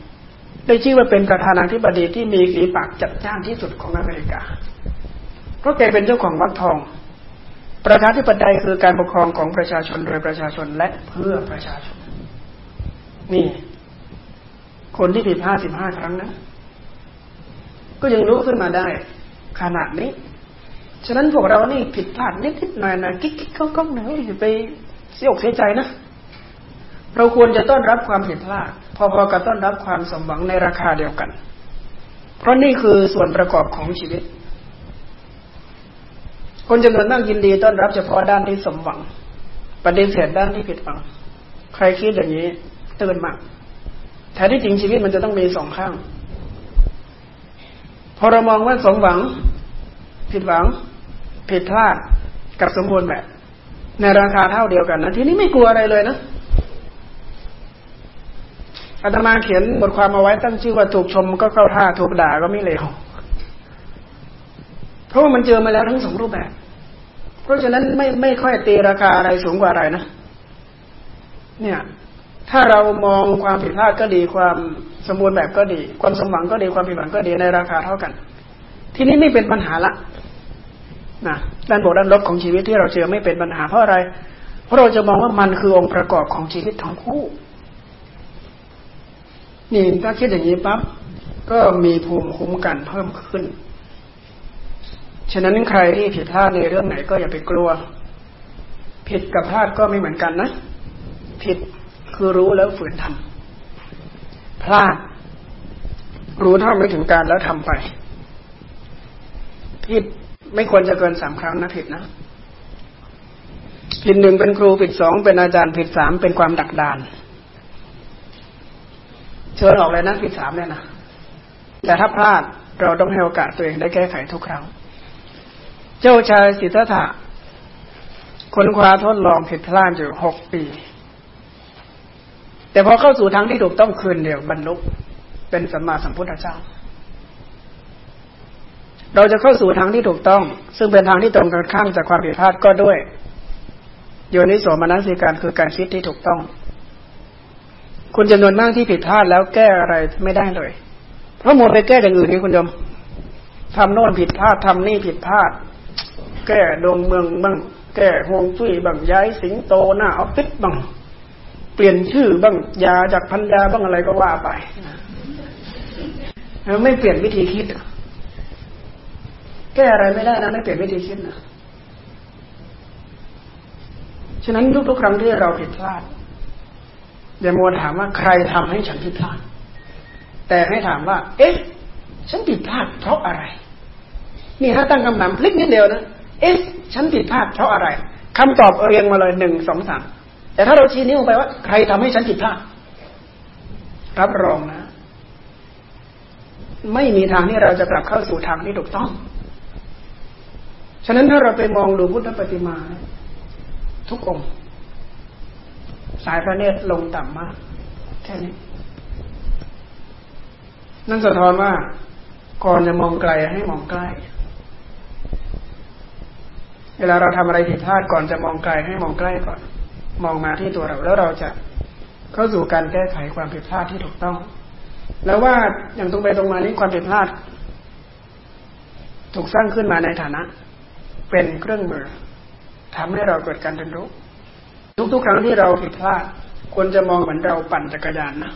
ได้ชื่อว่าเป็นประธานาธิบดีที่มีฝีปากจัดจ้านที่สุดของอเมริกา เพราะแกเป็นเจ้าของวัดทอง ประชาธิปไตยคือการปกครองของประชาชนโดยประชาชนและเพื่อประชาชน นี่ คนที่ผิดพลาดสิบห้าครั้งนะ ก็ยังรู้ขึ้นมาได้ ขนาดนี้ ฉะนั้นพวกเรานี่ผิดพลาดนิดๆหน่อยๆกิ๊กๆก้องๆหน่อยอย่าไปเสียอกเสียใจนะเราควรจะต้อนรับความผิดพลาด พอๆกับต้อนรับความสมหวังในราคาเดียวกัน เพราะนี่คือส่วนประกอบของชีวิต คนจำนวนมากยินดีต้อนรับเฉพาะด้านที่สมหวังปฏิเสธด้านที่ผิดหวัง ใครคิดอย่างนี้ ตื่นมากแท้ที่จริงชีวิตมันจะต้องมีสองข้าง พอเรามองว่าสมหวัง ผิดหวัง ผิดพลาดกับสมบูรณ์แบบ ในราคาเท่าเดียวกันนะทีนี้ไม่กลัวอะไรเลยนะอาตมาเขียนบทความเอาไว้ตั้งชื่อว่าถูกชมก็เข้าท่าถูกด่าก็ไม่เลวเพราะว่ามันเจอมาแล้วทั้งสองรูปแบบ เพราะฉะนั้นไม่ไม่ค่อยตีราคาอะไรสูงกว่าอะไรนะเนี่ย ถ้าเรามองความผิดพลาดก็ดีความสมบูรณ์แบบก็ดี ความสมหวังก็ดีความผิดหวังก็ดีในราคาเท่ากัน ทีนี้ไม่เป็นปัญหาละนะด้านบวกด้านลบของชีวิตที่เราเจอไม่เป็นปัญหาเพราะอะไร เพราะเราจะมองว่ามันคือองค์ประกอบของชีวิตทั้งคู่ นี่ถ้าคิดอย่างนี้ปั๊บก็มีภูมิคุ้มกันเพิ่มขึ้น ฉะนั้นใครที่ผิดพลาดในเรื่องไหนก็อย่าไปกลัว ผิดกับพลาดก็ไม่เหมือนกันนะ ผิด คือรู้แล้วฝืนทำพลาด รู้เท่าไม่ถึงการแล้วทำไปผิดไม่ควรจะเกินสามครั้งนะผิดนะผิดหนึ่งเป็นครูผิดสองเป็นอาจารย์ผิดสามเป็นความดักดาน เชิญออกเลยนะผิดสามเลยนะแต่ถ้าพลาดเราต้องให้โอกาสตัวเองได้แก้ไขทุกครั้ง เจ้าชายสิทธัตถะคนคว้าทดลองผิดพลาดอยู่หกปี แต่พอเข้าสู่ทางที่ถูกต้องคืนเดียวบรรลุเป็นสัมมาสัมพุทธเจ้า เราจะเข้าสู่ทางที่ถูกต้อง ซึ่งเป็นทางที่ตรงกันข้ามจากความผิดพลาดก็ด้วยโยนิโสมนัสิการคือการคิดที่ถูกต้อง คุณจำนวนมากที่ผิดพลาดแล้วแก้อะไรไม่ได้เลย เพราะมัวไปแก้อย่างอื่นนี่คุณยมทำโน่นผิดพลาดทำนี่ผิดพลาด แก้ดวงเมืองบ้างแก้ฮวงจุ้ยบ้างย้ายสิงโตหน้าออฟฟิศบ้าง เปลี่ยนชื่อบ้างยาจากพันยาบ้างอะไรก็ว่าไปไม่เปลี่ยนวิธีคิดแก้อะไรไม่ได้นะไม่เปลี่ยนวิธีคิดนะฉะนั้นทุกๆครั้งที่เราผิดพลาดอย่ามัวถามว่าใครทำให้ฉันผิดพลาด แต่ให้ถามว่า เอ๊ะ ฉันผิดพลาดเพราะอะไร นี่ถ้าตั้งคำถามพลิกนิดเดียวนะ เอ๊ะ ฉันผิดพลาดเพราะอะไรคำตอบเรียงมาเลยหนึ่งสองสาม แต่ถ้าเราชี้นิ้วไปว่า ใครทำให้ฉันผิดพลาดรับรองนะ ไม่มีทางที่เราจะกลับเข้าสู่ทางที่ถูกต้อง ฉะนั้นถ้าเราไปมองดูพุทธปฏิมา ทุกองค์ สายพระเนตรลงต่ำมาก แค่นี้ นั่นสะท้อนว่า ก่อนจะมองไกลให้มองใกล้ เวลาเราทำอะไรผิดพลาดก่อนจะมองไกลให้มองใกล้ก่อน มองมาที่ตัวเรา แล้วเราจะเข้าสู่การแก้ไขความผิดพลาดที่ถูกต้อง แล้วว่าอย่างตรงไปตรงมานี้ความผิดพลาด ถูกสร้างขึ้นมาในฐานะ เป็นเครื่องมือทำให้เราเกิดการเรียนรู้ทุกๆครั้งที่เราผิดพลาดควรจะมองเหมือนเราปั่นจักรยานนะ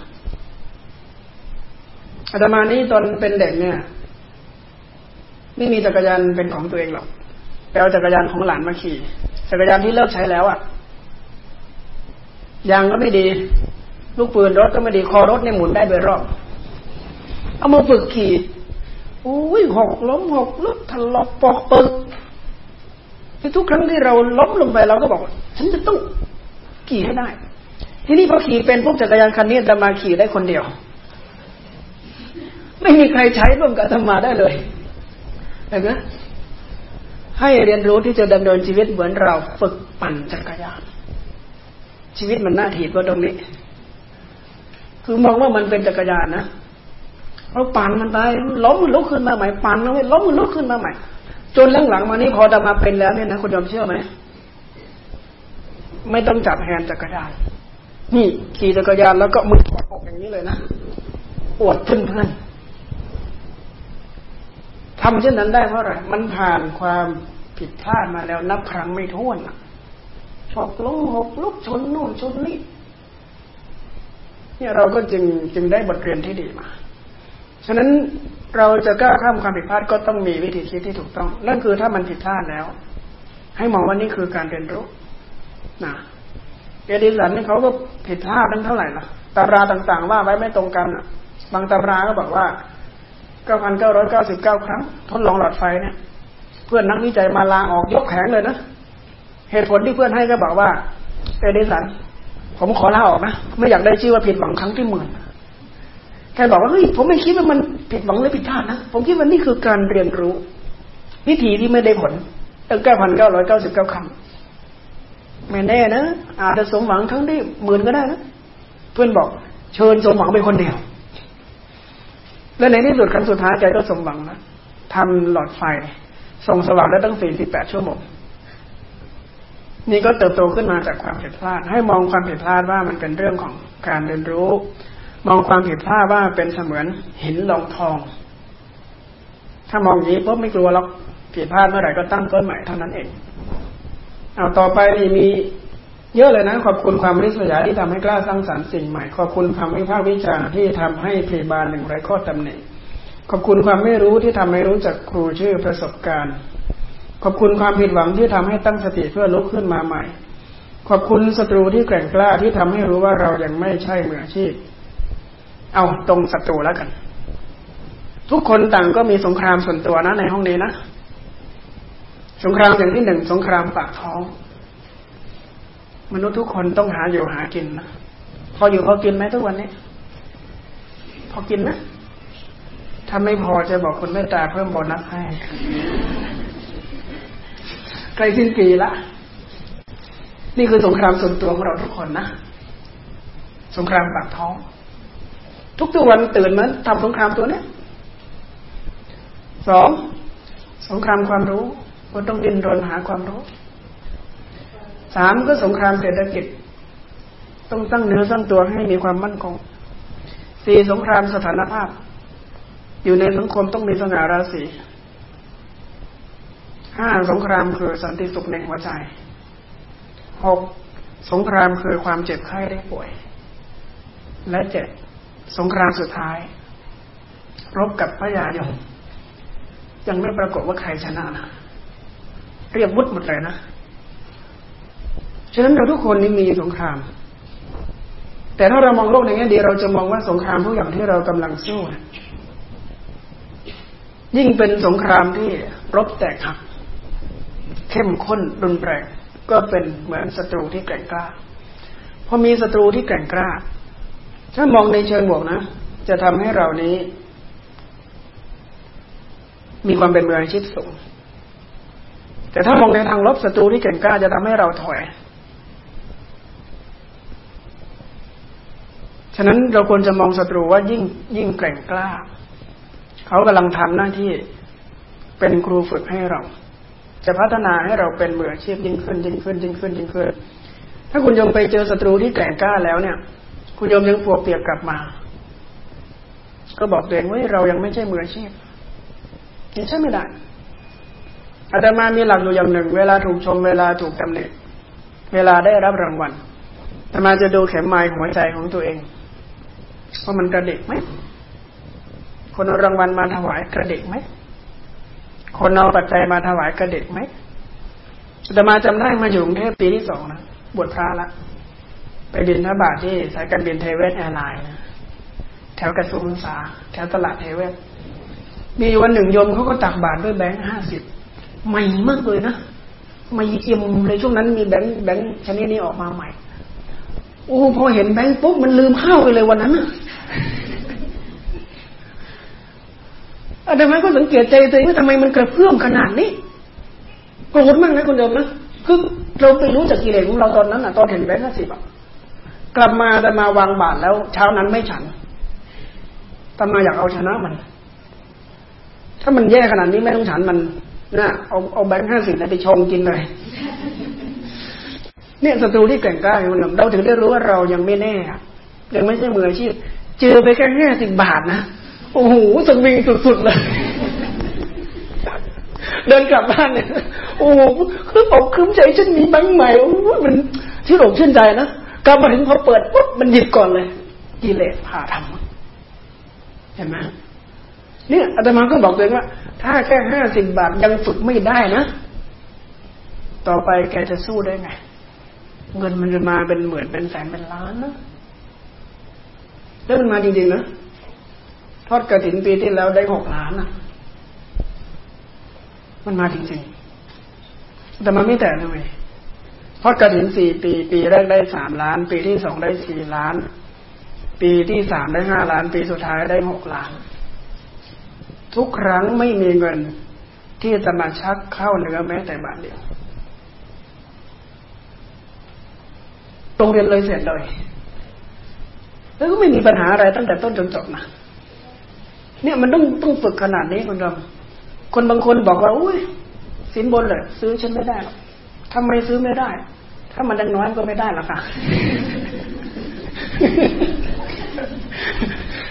อาตมานี้ตอนเป็นเด็กเนี่ย ไม่มีจักรยานเป็นของตัวเองหรอกเอาจักรยานของหลานมาขี่ จักรยานที่เลิกใช้แล้วอะ ยางก็ไม่ดี ลูกปืนรถก็ไม่ดี คอรถเนี่ยหมุนได้โดยรอบ เอามาฝึกขี่อุ้ยหกล้มหกลุกทะลอกปอกปึกทุกครั้งที่เราล้มลงไปเราก็บอก ฉันจะต้องขี่ให้ได้ ทีนี้พอขี่เป็นพวกจักรยานคันนี้จะมาขี่ได้คนเดียว ไม่มีใครใช้ร่วมกับธรรมาได้เลยเห็นไหมให้เรียนรู้ที่จะดำเนินชีวิตเหมือนเราฝึกปั่นจักรยาน ชีวิตมันน่าถีบก็ตรงนี้ คือมองว่ามันเป็นจักรยานนะเราปั่นมันไปล้มมันลุกขึ้นมาใหม่ปั่นแล้วล้มมันลุกขึ้นมาใหม่ จนหลังๆมานี้พอจะมาเป็นแล้วเนี่ยนะคุณยอมเชื่อไหมไม่ต้องจับแฮนด์จักรยานนี่ขี่จักรยานแล้วก็มือออกอย่างนี้เลยนะปวดเพื่อนๆทำเช่นนั้นได้เพราะอะไรมันผ่านความผิดพลาดมาแล้วนับครั้งไม่ถ้วน หกล้มหกลุกชนนู่นชนนี่เนี่ยเราก็จึงจึงได้บทเรียนที่ดีมาฉะนั้นเราจะก้าวข้ามความผิดพลาดก็ต้องมีวิธีคิดที่ถูกต้อง นั่นคือถ้ามันผิดพลาดแล้ว ให้มองว่านี่คือการเรียนรู้นะเอดิสันนี่เขาก็ผิดพลาดตั้งเท่าไหร่ละตำราต่างๆว่าไว้ไม่ตรงกันบางตำราก็บอกว่าเก้าพันเก้าร้อยเก้าสิบเก้าครั้ง ทดลองหลอดไฟเนี่ย เพื่อนนักวิจัยมาลาออกยกแขงเลยนะ เหตุผลที่เพื่อนให้ก็บอกว่าเอเดสันผมขอเล่าออกนะไม่อยากได้ชื่อว่าผิดหวังครั้งที่หมื่นแกบอกว่าเฮ้ยผมไม่คิดว่ามันผิดหวังหรือผิดพลาดนะผมคิดว่านี่คือการเรียนรู้ วิธีที่ไม่ได้ผลตั้งเก้าพันเก้าร้อยเก้าสิบเก้าคำไม่แน่นะอาจจะสมหวังทั้งได้หมื่นก็ได้นะเพื่อนบอกเชิญสมหวังไปคนเดียว และในที่สุดครั้งสุดท้ายแกก็สมหวังนะทำหลอดไฟส่งสว่างได้ตั้งสี่สิบแปดชั่วโมง นี่ก็เติบโตขึ้นมาจากความผิดพลาด ให้มองความผิดพลาดว่ามันเป็นเรื่องของการเรียนรู้ มองความผิดพลาดว่าเป็นเสมือนหินลองทอง ถ้ามองอย่างนี้ปุ๊บไม่กลัวหรอกผิดพลาดเมื่อไหร่ก็ตั้งต้นใหม่เท่านั้นเองเอาต่อไปนี่มีเยอะเลยนะ ขอบคุณความริษยาที่ทำให้กล้าสร้างสรรค์สิ่งใหม่ ขอบคุณคำวิพากษ์วิจารณ์ที่ทำให้พยาบาลหนึ่งไรข้อตำหนิขอบคุณความไม่รู้ที่ทำให้รู้จักครูชื่อประสบการณ์ ขอบคุณความผิดหวังที่ทำให้ตั้งสติเพื่อลุกขึ้นมาใหม่ ขอบคุณศัตรูที่แกร่งกล้าที่ทำให้รู้ว่าเรายังไม่ใช่มืออาชีพ เอาตรงศัตรูแล้วกัน ทุกคนต่างก็มีสงครามส่วนตัวนะในห้องนี้นะ สงครามอย่างที่หนึ่งสงครามปากท้อง มนุษย์ทุกคนต้องหาอยู่หากินนะพออยู่พอกินไหมทุกวันนี้ พอกินนะถ้าไม่พอจะบอกคนเมตตาเพิ่มโบนัสให้ ใกล้สิ้นปีละ นี่คือสงครามส่วนตัวของเราทุกคนนะ สงครามปากท้อง ทุกตัววันตื่นมาทำสงครามตัวเนี้ยสองสงครามความรู้คนต้องดิ้นรนหาความรู้สามก็สงครามเศรษฐกิจ ต้องตั้งเนื้อตั้งตัวให้มีความมั่นคงสี่สงครามสถานภาพ อยู่ในสังคมต้องมีสง่าราศี ห้าสงครามคือสันติสุขในหัวใจหกสงครามคือความเจ็บไข้ได้ป่วย และเจ็ดสงครามสุดท้าย รบกับพระยายมยังไม่ปรากฏว่าใครชนะนะเรียกวุฒหมดเลยนะฉะนั้นเราทุกคนนี้มีสงคราม แต่ถ้าเรามองโลกในแง่ดีเราจะมองว่าสงครามทุกอย่างที่เรากำลังสู้ยิ่งเป็นสงครามที่รบแตกหัก เข้มข้นรุนแรงก็เป็นเหมือนศัตรูที่แกร่งกล้าพอมีศัตรูที่แกร่งกล้า ถ้ามองในเชิงบวกนะ จะทำให้เรานี้ มีความเป็นมืออาชีพสูง แต่ถ้ามองในทางลบศัตรูที่เก่งกล้าจะทำให้เราถอย ฉะนั้นเราควรจะมองศัตรูว่ายิ่งยิ่งแกร่งกล้า เขากำลังทำหน้าที่เป็นครูฝึกให้เรา จะพัฒนาให้เราเป็นมืออาชีพยิ่งขึ้น ยิ่งขึ้นยิ่งขึ้นยิ่งขึ้น ถ้าคุณยงไปเจอศัตรูที่แกร่งกล้าแล้วเนี่ย คุณโยมยังปวกเปียกกลับมา ก็บอกตัวเองว่าเรายังไม่ใช่มืออาชีพยังใช่ไม่ได้อาตมามีหลักอยู่อย่างหนึ่ง เวลาถูกชมเวลาถูกตำหนิเวลาได้รับรางวัลอาตมาจะดูเข็มไม้หัวใจของตัวเองว่ามันกระเดกไหมคนรางวัลมาถวายกระเดกไหม คนเอาปัจจัยมาถวายกระเด็กไหมแต่มาจำได้มาอยู่กรุงเทพปีที่สองนะบวชพระละไปบิณฑบาตที่สายการบินเทเวศร์ Airline แถวกระทรวงศึกษาแถวตลาดเทเวศร์ มีวันหนึ่งโยมเขาก็ตักบาตรด้วยแบงก์ห้าสิบใหม่มากเลยนะใหม่เอี่ยมเลยช่วงนั้นมีแบงก์แบงก์ชนิดนี้ออกมาใหม่ โอ้พอเห็นแบงก์ปุ๊บมันลืมข้าวไปเลยวันนั้น อาจารย์ก็สังเกตใจตัวเองว่าทำไมมันกระเพื่อมขนาดนี้โกรธมากนะคุณโยมนะคือเราไปรู้จากกิเลสของเราตอนนั้นอะตอนเห็นแบงค์ห้าสิบอะกลับมาแต่มาวางบาตรแล้ว เช้านั้นไม่ฉันแต่มาอยากเอาชนะมัน ถ้ามันแย่ขนาดนี้ไม่ต้องฉันมันนะเอาเอาแบงค์ห้าสิบไปชงกินเลย เนี่ยศัตรูที่แก่งกล้าอยู่นเราถึงได้รู้ว่าเรายังไม่แน่ยังไม่ใช่มืออาชีพเจอไปแค่ห้าสิบบาทนะ โอ้โหสวิงสุดๆเลยเดินกลับบ้านเนี่ยโอ้โหคือบอกคืมใจฉันมีแบงค์ใหม่โอ้มันชื่นอกชื่นใจนะกลับมาถึงพอเปิดปุ๊บมันหยิบก่อนเลย กิเลสพาทำเห็นไหมเนี่ยอาตมาก็บอกตัวเองว่า ถ้าแค่ห้าสิบบาทยังฝึกไม่ได้นะ ต่อไปแกจะสู้ได้ไง เงินมันจะมาเป็นหมื่นเป็นแสนเป็นล้านนะแล้วมันมาจริงๆนะ ทอดกระถินปีที่แล้วได้หกล้านนะมันมาจริงๆ แต่มันไม่แต่เลยทอดกระถินสี่ปี ปีแรกได้สามล้าน ปีที่สองได้สี่ล้าน ปีที่สามได้ห้าล้าน ปีสุดท้ายได้หกล้าน ทุกครั้งไม่มีเงินที่จะมาชักเข้าเนื้อแม้แต่บาทเดียวโรงเรียนเลยเสร็จเลย แล้วก็ไม่มีปัญหาอะไรตั้งแต่ต้นจนจบนะ เนี่ยมันต้องต้องฝึกขนาดนี้คุณรำคนบางคนบอกว่าอุ้ยสินบนเลยซื้อฉันไม่ได้หรอกทำไมซื้อไม่ได้ ถ้ามันดังน้อยก็ไม่ได้หรอกค่ะ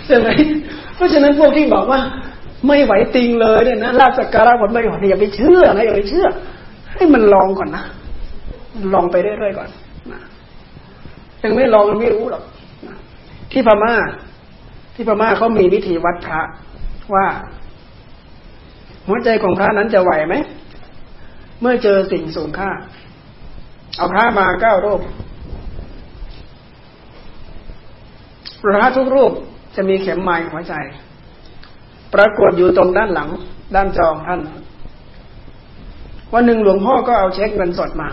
ใช่ไหมเพราะฉะนั้นพวกที่บอกว่า ไม่ไหวติงเลยเนี่ยนะลาบสักการะผลไม่ไหวอย่าไปเชื่อนะอย่าไปเชื่อ ให้มันลองก่อนนะลองไปเรื่อยๆก่อนนะยังไม่ลองไม่รู้หรอกที่พม่า ที่พม่าเขามีวิธีวัดพระว่าหัวใจของพระนั้นจะไหวไหม เมื่อเจอสิ่งสูงค่า เอาพระมาเก้ารูปพระทุกรูปจะมีเข็มไม้หัวใจ ปรากฏอยู่ตรงด้านหลัง ด้านจองท่าน วันหนึ่งหลวงพ่อก็เอาเช็คเงินสดมา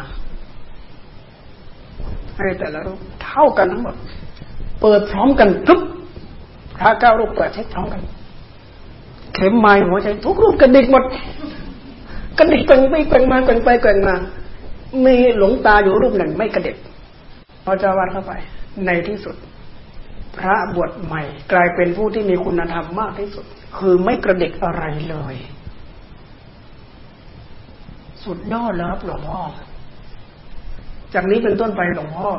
ให้แต่ละรูปเท่ากันทั้งหมด เปิดพร้อมกันทุก พระเก้ารูปเปิดเช็คพร้อมกัน เข็มไม้หัวใจทุกรูปกระดิกหมดกระดิกแกว่งไปแกว่งมาแกว่งไปแกว่งมามีหลงตาอยู่รูปหนึ่งไม่กระเดิกพอจะวัดเข้าไป ในที่สุด พระบวชใหม่ กลายเป็นผู้ที่มีคุณธรรมมากที่สุด คือไม่กระเด็กอะไรเลย สุดยอดแล้วครับหลวงพ่อ จากนี้เป็นต้นไปหลวงพ่อ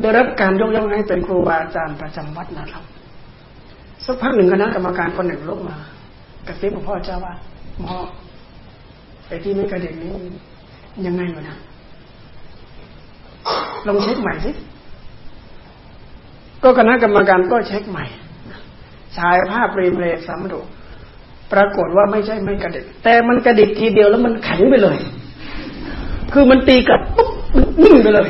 ได้รับการยกย่องให้เป็นครูบาอาจารย์ประจำวัดนะครับสักพักหนึ่งคณะกรรมการคนหนึ่งลุกมากระซิบหลวงพ่อเจ้าว่าพ่อไอ้ที่ไม่กระเด็กนี้ยังไงวะนะลองเช็คใหม่สิก็คณะกรรมการก็เช็คใหม่ฉายภาพเรมเรสามดูปรากฏว่าไม่ใช่ไม่กระดิกแต่มันกระดิกทีเดียวแล้วมันแข็งไปเลย คือมันตีกับปุ๊บมันนิ่งไปเลย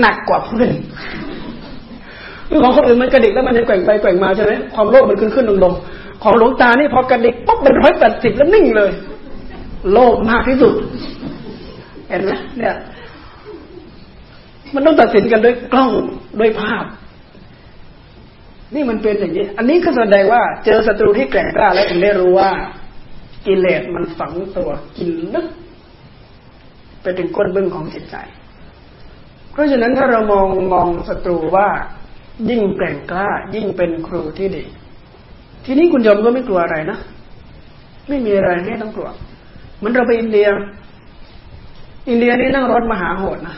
หนักกว่าคนอื่อนของคนอื่นมันกระดิกแล้วมันจะแกว่งไปแกว่งมาใช่ไหมความโลภมันขึ้นขึ้นลงลงของหลวงตานี่พอกระดิกปุ๊บมันร้อยแปดสิบแล้วนิ่งเลย โลภมากที่สุด เห็นไหมเนี่ย มันต้องตัดสินกันด้วยกล้องด้วยภาพ นี่มันเป็นอย่างนี้ อันนี้ก็แสดงว่า เจอศัตรูที่แกร่งกล้าแล้วถึงได้รู้ว่า กิเลสมันฝังตัวกินลึกไปถึงก้นบึ้งของจิตใจ เพราะฉะนั้นถ้าเรามองมองศัตรูว่า ยิ่งแกร่งกล้า ยิ่งเป็นครูที่ดี ทีนี้คุณยมก็ไม่กลัวอะไรนะไม่มีอะไรไม่ต้องกลัวเหมือนเราไปอินเดีย อินเดียนี่นั่งรถมหาโหดนะ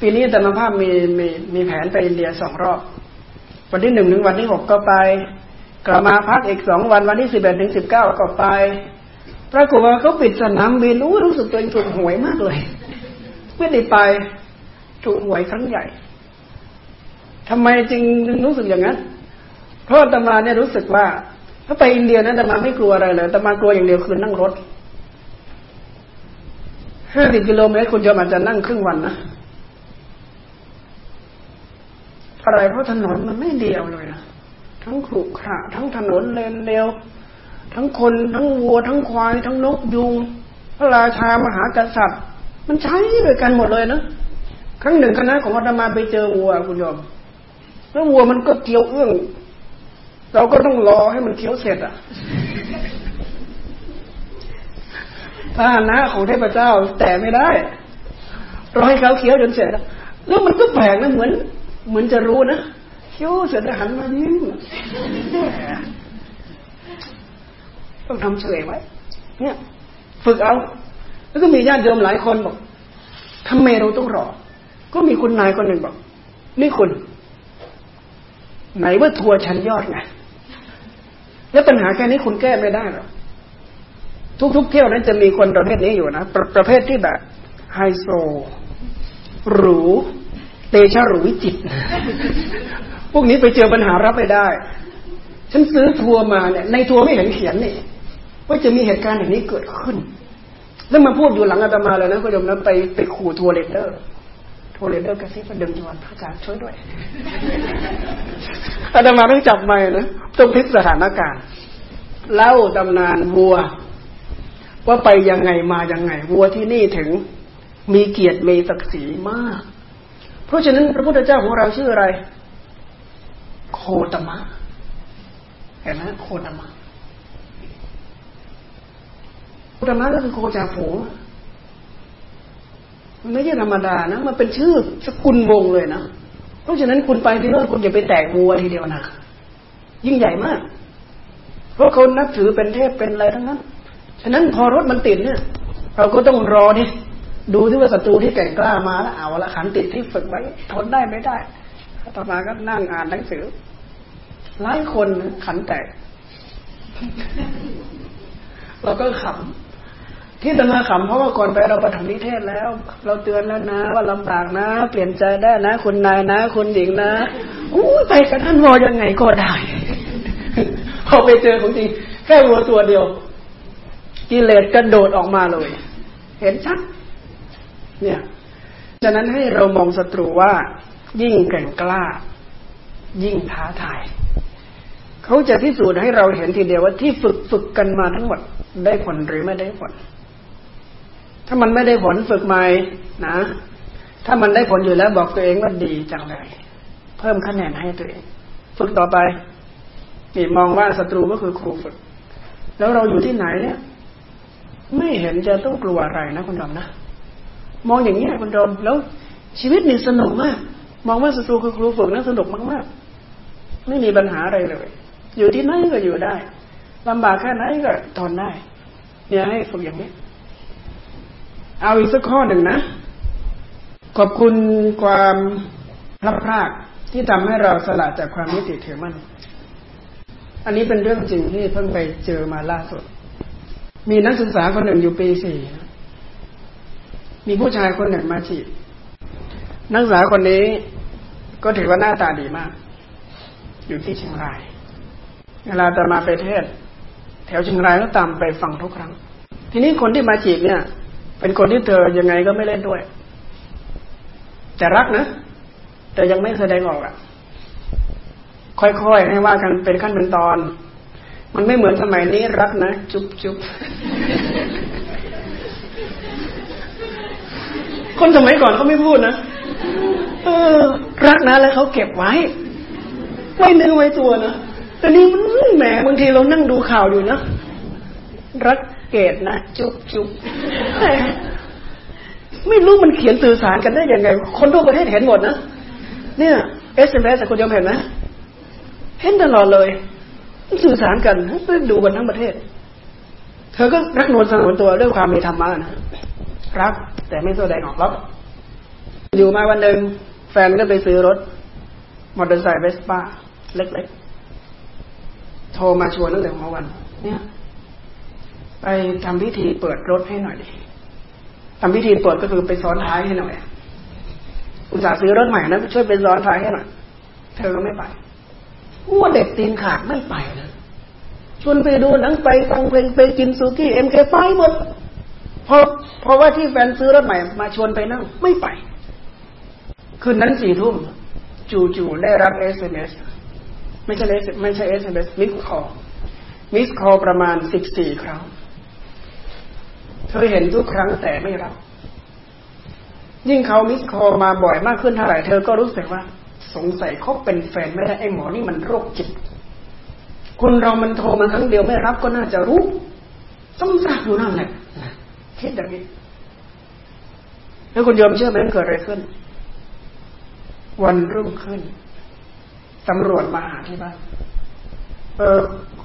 ปีนี้แต่มาภาพมีมีมีแผนไปอินเดียสองรอบ วันที่หนึ่งถึงวันที่หกก็ไป กลับมาพักอีกสองวันวันที่สิบเอ็ดถึงสิบเก้าก็ไปปรากฏว่าเขาปิดสนามบินรู้รู้สึกตัวเองถูกหวยมากเลย ไม่ได้ไป ถูกหวยครั้งใหญ่ทำไมจึงรู้สึกอย่างนั้น เพราะตมาเนี่ยรู้สึกว่า ถ้าไปอินเดียนะตมาไม่กลัวอะไรเลยตมากลัวอย่างเดียวคือนั่งรถห้าสิบกิโลเมตรคุณจะมาจะนั่งครึ่งวันนะอะไรเพราะถนนมันไม่เดียวเลยนะทั้งขรุขระทั้งถนนเลนเร็วทั้งคนทั้งวัว ทั้งควาย ทั้งนกยุงพระราชามหากษัตริย์ มันใช้ด้วยกันหมดเลยนะ ครั้งหนึ่งคณะของอาตมาไปเจอวัวคุณโยมแล้ววัวมันก็เกี่ยวเอื้อง เราก็ต้องรอให้มันเคี้ยวเสร็จอะพาหนะของเทพเจ้าแต่ไม่ได้รอให้เขาเคี้ยวจนเสร็จแล้วมันก็แปลกนะเหมือน เหมือนจะรู้นะเคี้ยวเสร็จแล้วหันมายิ้มต้องทำเฉยไว้ เนี่ย ฝึกเอา แล้วก็มีญาติโยมหลายคนบอกทำไมเราต้องรอ ก็มีคุณนายคนหนึ่งบอก นี่คุณ ไหนว่าทัวร์ชั้นยอดไงแล้วปัญหาแค่นี้คุณแก้ไม่ได้หรอกทุกๆเที่ยวนั้นจะมีคนประเภทนี้อยู่นะประประเภทที่แบบไฮโซหรูเตชะหรูวิจิต พวกนี้ไปเจอปัญหารับไม่ได้ ฉันซื้อทัวร์มาเนี่ย ในทัวร์ไม่เห็นเขียนนี่ว่าจะมีเหตุการณ์อย่างนี้เกิดขึ้น แล้วมาพูดอยู่หลังอาตมาเลยนะคุณโยมนะไปไปขู่ tour leader tour leader กระซิบดึงจีวรพระอาจารย์ช่วยด้วยอาตมาต้องจับไมค์นะต้องพลิกสถานการณ์เล่าตำนานวัว ว่าไปยังไงมายังไง วัวที่นี่ถึงมีเกียรติมีศักดิ์ศรีมาก เพราะฉะนั้นพระพุทธเจ้าของเราชื่ออะไร โคตมะเห็นไหมโคตมะธรรมะก็คือโคจาโผ มันไม่ใช่ธรรมดานะ มันเป็นชื่อสกุลวงเลยนะ เพราะฉะนั้นคุณไปที่โน่นคุณอย่าไปแตกวัวทีเดียวนะ ยิ่งใหญ่มาก เพราะเขานับถือเป็นเทพเป็นอะไรทั้งนั้น ฉะนั้นพอรถมันติดเนี่ย เราก็ต้องรอนี่ดูที่ว่าศัตรูที่แก่งกล้ามาแล้วเอาละขันติดที่ฝึกไว้ทนได้ไม่ได้ต่อมาก็นั่งอ่านหนังสือ หลายคนขันแตก เราก็ขำ ที่ตมาขำเพราะว่าก่อนไปเราปฐมนิเทศแล้ว เราเตือนแล้วนะ ว่าลำบากนะ เปลี่ยนใจได้นะ คุณนายนะ คุณหญิงนะอู้ไปกับท่านวอยังไงก็ได้ พอไปเจอของจริงแค่วัวตัวเดียว กิเลสกระโดดออกมาเลย เห็นชัดเนี่ย ฉะนั้นให้เรามองศัตรูว่า ยิ่งแกร่งกล้า ยิ่งท้าทายเขาจะพิสูจน์ให้เราเห็นทีเดียวว่าที่ฝึกฝึกกันมาทั้งหมดได้ผลหรือไม่ได้ผล ถ้ามันไม่ได้ผลฝึกใหม่นะ ถ้ามันได้ผลอยู่แล้วบอกตัวเองว่าดีจังเลย เพิ่มคะแนนให้ตัวเอง ฝึกต่อไปนี่มองว่าศัตรูก็คือครูฝึก แล้วเราอยู่ที่ไหนเนี่ย ไม่เห็นจะต้องกลัวอะไรนะคุณดอมนะ มองอย่างนี้คุณดอมแล้วชีวิตนี่สนุกมาก มองว่าศัตรูคือครูฝึกนะสนุกมากๆ ไม่มีปัญหาอะไรเลย อยู่ที่ไหนก็อยู่ได้ลำบากแค่ไหนก็ทนได้ เนี่ยให้ฝึกอย่างนี้ เอาอีกสักข้อหนึ่งนะ ขอบคุณความพลัดพรากที่ทำให้เราสละจากความมิติถือมั่น อันนี้เป็นเรื่องจริงที่เพิ่งไปเจอมาล่าสุด มีนักศึกษาคนหนึ่งอยู่ปีสี่มีผู้ชายคนหนึ่งมาจีบนักศึกษาคนนี้ก็ถือว่าหน้าตาดีมาก อยู่ที่เชียงราย เวลาจะมาไปเทศ แถวเชียงรายก็ตามไปฟังทุกครั้ง ทีนี้คนที่มาจีบเนี่ย เป็นคนที่เธอยังไงก็ไม่เล่นด้วย แต่รักนะ แต่ยังไม่แสดงออกอะ ค่อยๆให้ว่ากันเป็นขั้นเป็นตอน มันไม่เหมือนสมัยนี้รักนะ จุ๊บจุ๊บคนสมัยก่อนเขาไม่พูดนะเออ รักนะแล้วเขาเก็บไว้ ไว้เนื้อไว้ตัวนะแต่นี่มันแหมบางทีเรานั่งดูข่าวอยู่นะรัก เกตนะจุ๊บจุ๊บไม่รู้มันเขียนสื่อสารกันได้ยังไง คนทั่วประเทศเห็นหมดนะเนี่ย SMS คุณโยมเห็นไหมเห็นตลอดเลย สื่อสารกันดูกันทั้งประเทศ เธอก็รักนวลสงวนตัวด้วยความมีธรรมะนะรักแต่ไม่แสดงออกรับอยู่มาวันหนึ่งแฟนก็ไปซื้อรถ มอเตอร์ไซค์เวสป้าเล็กๆ โทรมาชวนตั้งแต่เมื่อวัน เนี่ย ไปทำพิธีเปิดรถให้หน่อยดิทำพิธีเปิดก็คือไปซ้อนท้ายให้หน่อย อุตส่าห์ซื้อรถใหม่นะช่วยไปซ้อนท้ายให้หน่อย เธอก็ไม่ไปวัวเด็กตีนขาดไม่ไปนะชวนไปดูหนังไปฟังเพลงไปกินซูกี้เอ็มเคไปหมดเพราะเพราะว่าที่แฟนซื้อรถใหม่มาชวนไปนั่งไม่ไป คืนนั้นสี่ทุ่มจู่ๆได้รับ SMS ไม่ใช่ S ไม่ใช่ SMS missed call missed call ประมาณสิบสี่ครั้ง เธอเห็นทุกครั้งแต่ไม่รับ ยิ่งเขา missed call มาบ่อยมากขึ้นเท่าไหร่เธอก็รู้สึกว่า สงสัยเขาเป็นแฟนไม่ได้ไอ้หมอนี่มันโรคจิต คนเรามันโทรมาครั้งเดียวไม่รับก็น่าจะรู้ต้องทราบอยู่นั่นแหละคิดแบบนี้ แล้วคุณยอมเชื่อไหมเกิดอะไรขึ้น วันรุ่งขึ้นตำรวจมาหาที่บ้าน เออ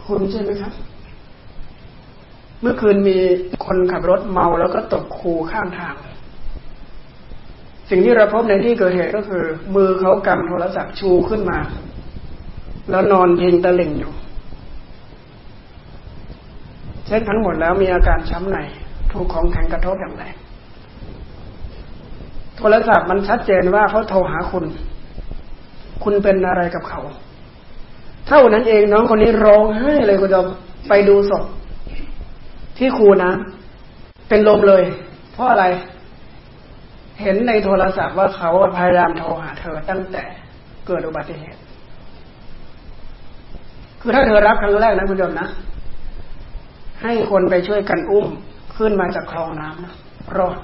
คุณใช่ไหมครับ เมื่อคืนมีคนขับรถเมาแล้วก็ตกคูข้างทาง สิ่งที่เราพบในที่เกิดเหตุก็คือ มือเขากำโทรศัพท์ชูขึ้นมา แล้วนอนพิงตะลิ่งอยู่ เช็คทั้งหมดแล้วมีอาการช้ำในถูกของแข็งกระทบอย่างไร โทรศัพท์มันชัดเจนว่าเขาโทรหาคุณ คุณเป็นอะไรกับเขา เท่านั้นเองน้องคนนี้ร้องไห้เลยคุณจะไปดูศพ ที่ครูนะ เป็นลมเลย เพราะอะไร เห็นในโทรศัพท์ว่าเขาพยายามโทรหาเธอตั้งแต่เกิดอุบัติเหตุ คือถ้าเธอรับครั้งแรกนะคุณโยมนะ ให้คนไปช่วยกันอุ้มขึ้นมาจากคลองน้ำนะรอด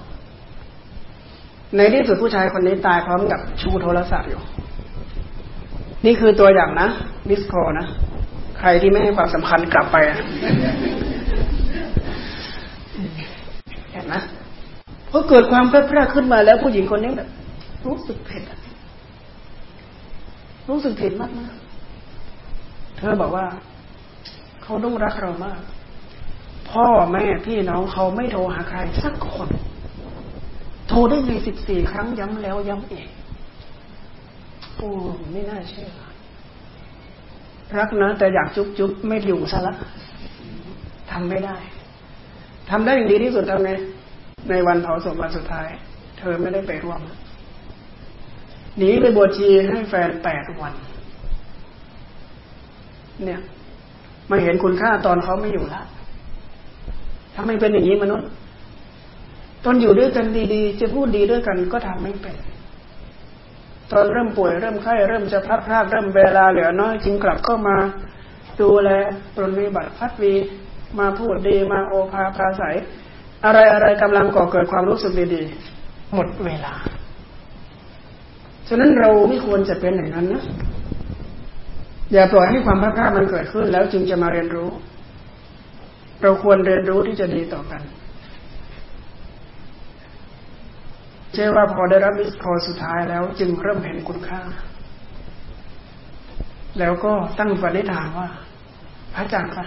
ในที่สุดผู้ชายคนนี้ตายพร้อมกับชูโทรศัพท์อยู่ นี่คือตัวอย่างนะมิสคอนะ ใครที่ไม่ให้ความสำคัญกลับไป นไหมพอเกิดความพลาดพลาขึ้นมาแล้วผู้หญิงคนนี้แบบรู้สึกผิดรู้สึกผิดมากนะเธอบอกว่า เขาต้องรักเรามาก พ่อแม่พี่น้องเขาไม่โทรหาใครสักคน โทรได้ในสิบสี่ครั้งย้ำแล้วย้ำอีกโอ้ไม่น่าเชื่อรักนะแต่อยากจุ๊บจุ๊บไม่อยู่ซะละทำไม่ได้ทำได้อย่างดีที่สุดทำไง ในวันเผาศพวันสุดท้าย เธอไม่ได้ไปร่วมหนีไปบวชชีให้แฟนแปดวัน เนี่ย มาเห็นคุณค่าตอนเขาไม่อยู่แล้วถ้าไม่เป็นอย่างนี้มนุษย์ตอนอยู่ด้วยกันดีๆ จะพูดดีด้วยกันก็ทำไม่เป็น ตอนเริ่มป่วยเริ่มไข้เริ่มจะพัดพลาดเริ่มเวลาเหลือน้อยจึงกลับเข้ามาดูแลปรนนิบัติพัดวีมาพูดดีมาโอภาปราศัย อะไรอะไรกำลังก่อเกิดความรู้สึกดีๆ หมดเวลา ฉะนั้นเราไม่ควรจะเป็นอย่างนั้นนะ อย่าปล่อยให้ความพลัดพรากมันเกิดขึ้น แล้วจึงจะมาเรียนรู้ เราควรเรียนรู้ที่จะดีต่อกันใช่ว่าพอได้รับ missed call สุดท้ายแล้ว จึงเริ่มเห็นคุณค่า แล้วก็ตั้งปณิธานว่า พระอาจารย์คะ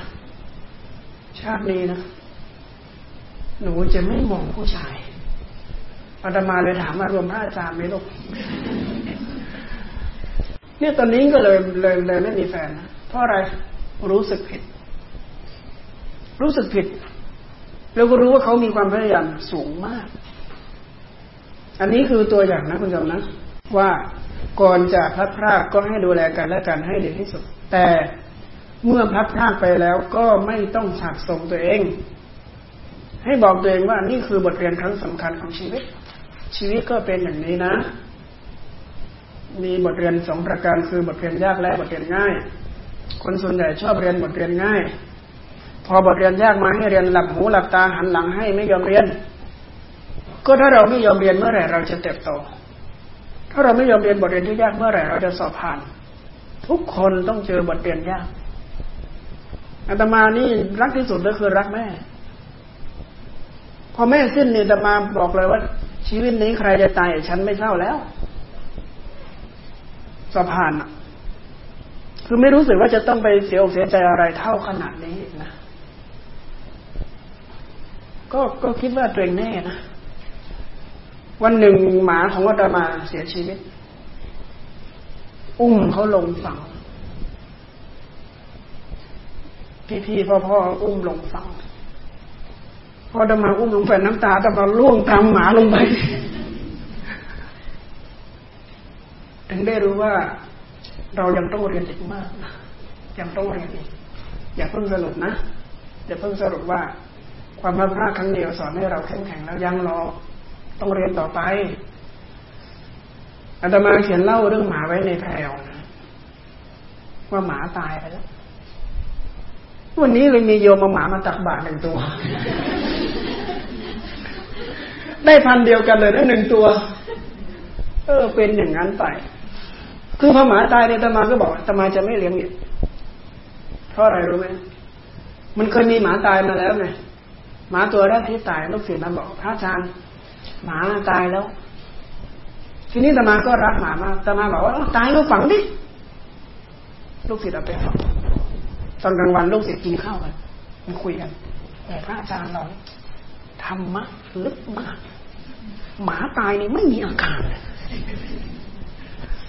ชาตินี้นะ หนูจะไม่มองผู้ชายอาตมาเลยถามมารวมพระอาจารย์ไหมลูกเนี่ยตอนนี้ก็เลยเลยเลยไม่มีแฟนนะเพราะอะไรรู้สึกผิด รู้สึกผิด แล้วก็รู้ว่าเขามีความพยายามสูงมาก อันนี้คือตัวอย่างนะคุณผู้ชมนะ ว่าก่อนจะพัดพรากก็ให้ดูแลกันและกันให้ดีที่สุด แต่เมื่อพัดพรากไปแล้วก็ไม่ต้องฉากส่งตัวเอง ให้บอกตัวเองว่านี่คือบทเรียนครั้งสำคัญของชีวิต ชีวิตก็เป็นอย่างนี้นะ มีบทเรียนสองประการคือบทเรียนยากและบทเรียนง่าย คนส่วนใหญ่ชอบเรียนบทเรียนง่าย พอบทเรียนยากมาให้เรียนหลับหูหลับตาหันหลังให้ไม่ยอมเรียน ก็ถ้าเราไม่ยอมเรียนเมื่อไหร่เราจะเติบโต ถ้าเราไม่ยอมเรียนบทเรียนที่ยากเมื่อไหร่เราจะสอบผ่าน ทุกคนต้องเจอบทเรียนยากอาตมานี่รักที่สุดก็คือรักแม่ พอแม่สิ้นเนี่ยอาตมาบอกเลยว่า ชีวิตนี้ใครจะตายฉันไม่เศร้าแล้วสอบผ่านคือไม่รู้สึกว่าจะต้องไปเสียอกเสียใจอะไรเท่าขนาดนี้นะก็ก็คิดว่าตัวเองแน่นะวันหนึ่งหมาของวัตมาเสียชีวิต อุ้มเขาลงฝั่งพี่ๆพ่อๆอุ้มลงฝั่ง พอดมาอุ้มลงไปน้ำตาตมาล่วงตามหมาลงไป ถึงได้รู้ว่า เรายังต้องเรียนอีกมากนะยังต้องเรียนอีกอย่าเพิ่งสรุปนะอย่าเพิ่งสรุปว่า ความพลาดพลาดครั้งเดียวสอนให้เราเข้มแข็งแล้วยังรอต้องเรียนต่อไปอาตมาเขียนเล่าเรื่องหมาไว้ในแพรวนะว่าหมาตายไปแล้ว วันนี้เลยมีโยมมาหมามาตักบาตรหนึ่งตัว ได้พันเดียวกันเลยได้หนึ่งตัว เออ เป็นอย่างนั้นไป คือพอหมาตายเนี่ยตมาก็บอกตมาจะไม่เลี้ยงอีกเพราะอะไรรู้ไหมมันเคยมีหมาตายมาแล้วไงหมาตัวแรกที่ตายลูกศิษย์มาบอกพระอาจารย์หมาตายแล้ว ทีนี้ตมาก็รักหมามากตมาบอกว่าตายก็ฝังดิลูกศิษย์เอาไปฝัง ตอนกลางวันลูกศิษย์กินข้าวกันมันคุยกันแต่พระอาจารย์เราธรรมะลึกมาก หมาตายนี่ไม่มีอาการ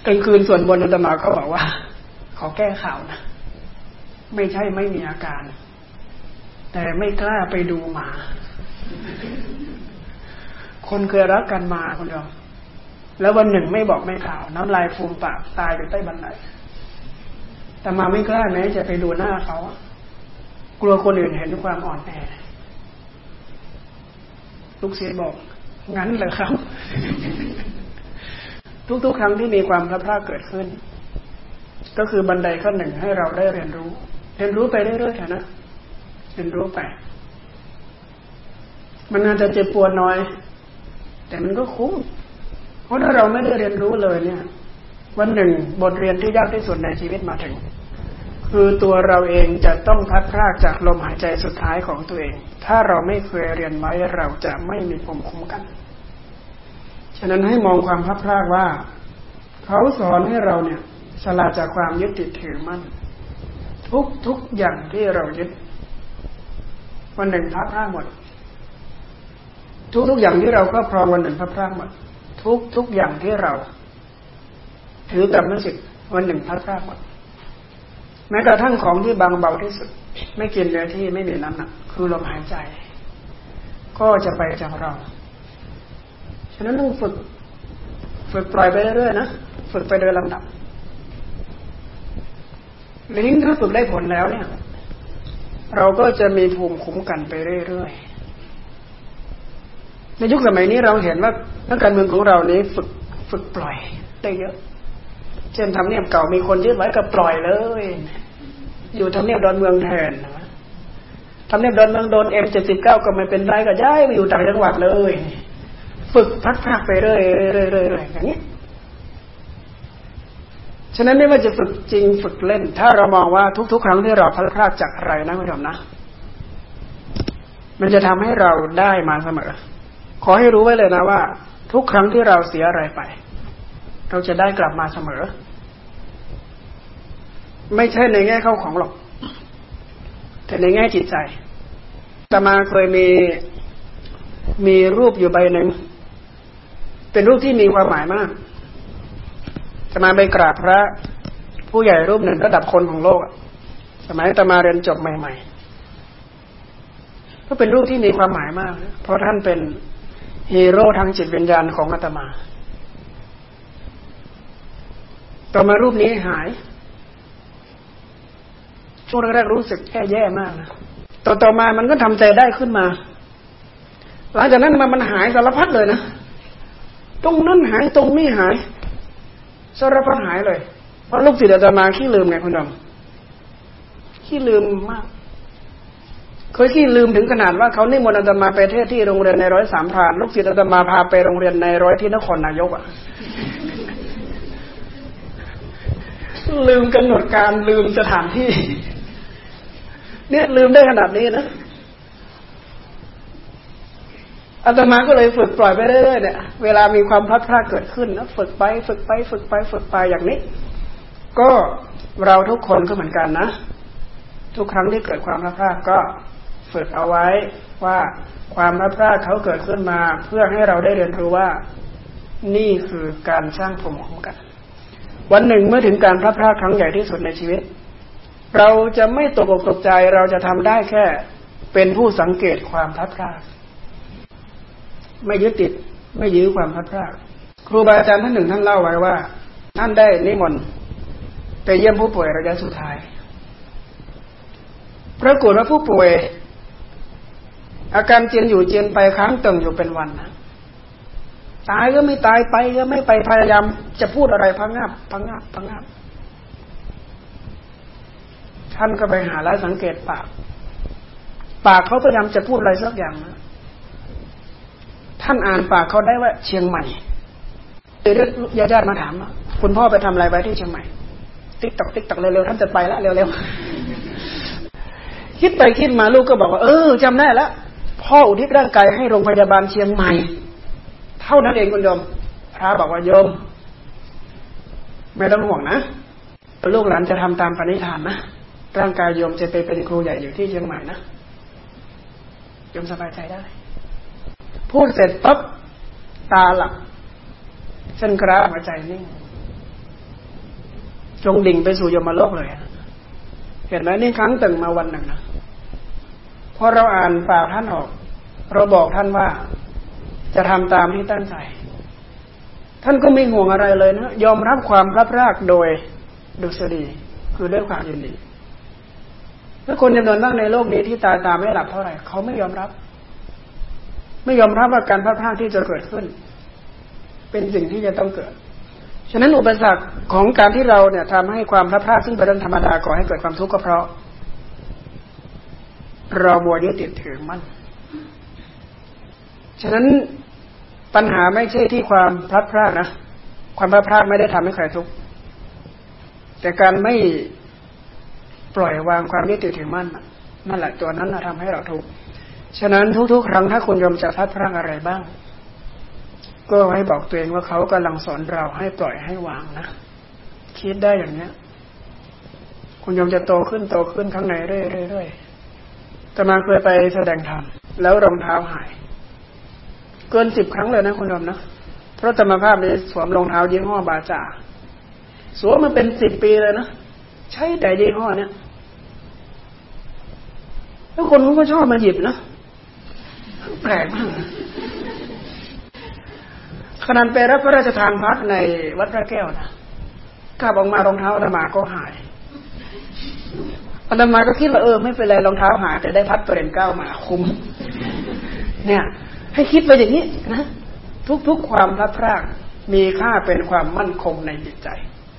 กลางคืนส่วนบนอาตมาก็บอกว่า ขอแก้ข่าวนะไม่ใช่ไม่มีอาการ แต่ไม่กล้าไปดูหมา คนเคยรักกันมาคนเดียวแล้ววันหนึ่งไม่บอกไม่ข่าว น้ำลายฟูมปากตายอยู่ใต้บันได แต่มาไม่กล้าแม้จะไปดูหน้าเขา กลัวคนอื่นเห็นความอ่อนแอ ลูกเสียบอก งั้นเลยครับ ทุกๆครั้งที่มีความพลาดพลาดเกิดขึ้น ก็คือบันไดขั้นหนึ่งให้เราได้เรียนรู้ เรียนรู้ไปเรื่อยๆนะ เรียนรู้ไป มันอาจจะเจ็บปวดน้อย แต่มันก็คุ้ม เพราะถ้าเราไม่ได้เรียนรู้เลยเนี่ย วันหนึ่งบทเรียนที่ยากที่สุดในชีวิตมาถึง คือตัวเราเองจะต้องพัดพรากจากลมหายใจสุดท้ายของตัวเอง ถ้าเราไม่เคยเรียนไว้เราจะไม่มีภูมิคุ้มกัน ฉะนั้นให้มองความพัดพรากว่า เขาสอนให้เราเนี่ยสละจากความยึดติดถือมั่น ทุกทุกอย่างที่เรายึด วันหนึ่งพัดพรากหมด ทุกทุกอย่างที่เราก็พรองวันหนึ่งพัดพรากหมด ทุกทุกอย่างที่เรา ถือกับนัสิวันหนึ่งพัดพรากหมดแม้กระทั่งของที่บางเบาที่สุด ไม่กินเนื้อที่ไม่มีน้ำหนัก คือลมหายใจ ก็จะไปจากเรา ฉะนั้นต้องฝึก ฝึกปล่อยไปเรื่อยๆนะฝึกไปโดยลำดับลิงถ้าฝึกได้ผลแล้วเนี่ย เราก็จะมีภูมิคุ้มกันไปเรื่อยๆในยุคสมัยนี้เราเห็นว่านักการเมืองของเรานี้ฝึกฝึกปล่อยได้เยอะ เช่นทำเนียบเก่ามีคนยึดไว้ก็ปล่อยเลย อยู่ทำเนียบดอนเมืองแทนทำเนียบดอนเมืองโดนเอ็มเจ็ดสิบเก้าก็ไม่เป็นไรก็ย้ายไปอยู่ต่างจังหวัดเลย ฝึกพักๆไปเรื่อยๆอย่างนี้ฉะนั้นไม่ว่าจะฝึกจริงฝึกเล่น ถ้าเรามองว่าทุก ๆ ครั้งที่เราพลาดพลาดจากอะไรนะคุณผู้ชมนะ มันจะทำให้เราได้มาเสมอ ขอให้รู้ไว้เลยนะว่า ทุกครั้งที่เราเสียอะไรไป เราจะได้กลับมาเสมอ ไม่ใช่ในแง่เข้าของหรอก แต่ในแง่จิตใจตมาเคยมีมีรูปอยู่ใบหนึ่งเป็นรูปที่มีความหมายมากจะมาไปกราบพระผู้ใหญ่รูปหนึ่งระดับคนของโลกสมัยตมาเรียนจบใหม่ ๆ ก็เป็นรูปที่มีความหมายมาก เพราะท่านเป็นฮีโร่ทางจิตวิญญาณของอาตมา ต่อมารูปนี้หาย ช่วงแรกๆรู้สึกแย่แย่มากนะต่อต่อมามันก็ทำใจได้ขึ้นมา หลังจากนั้นมามันหายสารพัดเลยนะ ตรงนั้นหายตรงนี้หายสารพัดหายเลย เพราะลูกศิษย์อาตมาขี้ลืมไงคุณดำขี้ลืมมาก เคยขี้ลืมถึงขนาดว่าเขานิมนต์อาตมาไปเทศที่โรงเรียนในร้อยสามพรานลูกศิษย์อาตมาพาไปโรงเรียนในร้อยที่นครนายกอะ ลืมกำหนดการลืมสถานที่ เนี่ยลืมได้ขนาดนี้นะอาตมาก็เลยฝึกปล่อยไปเรื่อยๆเนี่ย เวลามีความพลัดพรากเกิดขึ้นนะฝึกไป ฝึกไป ฝึกไป ฝึกไปอย่างนี้ ก็เราทุกคนก็เหมือนกันนะ ทุกครั้งที่เกิดความพลัดพรากก็ฝึกเอาไว้ว่าความพลัดพรากเขาเกิดขึ้นมา เพื่อให้เราได้เรียนรู้ว่า นี่คือการสร้างภูมิคุ้มกัน วันหนึ่งเมื่อถึงการพลัดพรากครั้งใหญ่ที่สุดในชีวิต เราจะไม่ตกอกตกใจเราจะทำได้แค่เป็นผู้สังเกตความพลัดพราก ไม่ยึดติดไม่ยื้อความพัดพลาดครูบาอาจารย์ท่านหนึ่งท่านเล่าไว้ว่าท่านได้นิมนต์ไปเยี่ยมผู้ป่วยระยะสุดท้ายปรากฏว่าผู้ป่วย อาการเจียนอยู่เจียนไปค้างตึงอยู่เป็นวันนะ ตายก็ไม่ตายไปก็ไม่ไปพยายาม จะพูดอะไรพังงาบพังงาบพังงาบท่านก็ไปหาแล้วสังเกตปาก ปากเขาพยายามจะพูดอะไรสักอย่างนะท่านอ่านปากเขาได้ว่าเชียงใหม่เดี๋ยวญาติญาติมาถามว่าคุณพ่อไปทำอะไรไว้ที่เชียงใหม่ tick tock tick tock เร็วๆท่านจะไปแล้วเร็วๆคิดไปคิดมาลูกก็บอกว่าเออจำได้แล้วพ่ออุทิศร่างกายให้โรงพยาบาลเชียงใหม่ เท่านั้นเองคุณโยมพระบอกว่าโยม ไม่ต้องห่วงนะลูกหลานจะทำตามปณิธานนะร่างกายโยมจะไปเป็นครูใหญ่อยู่ที่เชียงใหม่นะโยมสบายใจได้ พูดเสร็จปั๊บตาหลับเส้นกราหัวใจนิ่งจงดิ่งไปสู่ยมโลกเลย เห็นไหมนี่ครั้งตึงมาวันหนึ่งนะพอเราอ่านปากท่านออก เราบอกท่านว่า จะทำตามที่ตั้งใจ ท่านก็ไม่ห่วงอะไรเลยนะ ยอมรับความรับรากโดยดุษฎีคือด้วยความยินดีถ้าคนจำนวนมากในโลกนี้ที่ตายตามไม่หลับเท่าไหร่เขาไม่ยอมรับ ไม่ยอมรับว่าการพลาดพลาดที่จะเกิดขึ้น เป็นสิ่งที่จะต้องเกิด ฉะนั้นอุปสรรคของการที่เราเนี่ยทำให้ความพลาดพลาดซึ่งเป็นเรื่องธรรมดาก่อให้เกิดความทุกข์ก็เพราะ เราบัวยึดติดถือมั่นฉะนั้น ปัญหาไม่ใช่ที่ความพลาดพลาดนะ ความพลาดพลาดไม่ได้ทำให้ใครทุกข์แต่การไม่ปล่อยวางความยึดติดถือมั่นนั่นแหละตัวนั้นทำให้เราทุกข์ฉะนั้นทุกๆ ครั้งถ้าคุณยอมจะพลัดพลังอะไรบ้าง ก็ให้บอกตัวเองว่าเขากำลังสอนเราให้ปล่อยให้วางนะคิดได้อย่างเนี้ย คุณยอมจะโตขึ้นโตขึ้นข้างในเรื่อยๆแต่มาเคยไปแสดงธรรมแล้วรองเท้าหาย เกินสิบครั้งเลยนะคุณยอมนะเพราะธรรมภาพนี้สวมรองเท้ายี่ห้อบาจาสวมมาเป็นสิบปีเลยนะใช้แต่ยี่ห้อเนี้ยแล้วคนเขาก็ชอบมาหยิบนะแปลกมากขนาดไปรับพระราชทานพัดในวัดพระแก้วนะกลับออกมารองเท้าอาตมาก็หายอาตมาก็คิดว่าเออไม่เป็นไรรองเท้าหายแต่ได้พัดเปลี่ยนเก้ามาคุ้มเนี่ย ให้คิดไปอย่างนี้นะ ทุกๆความพลัดพรากมีค่าเป็นความมั่นคงในจิตใจ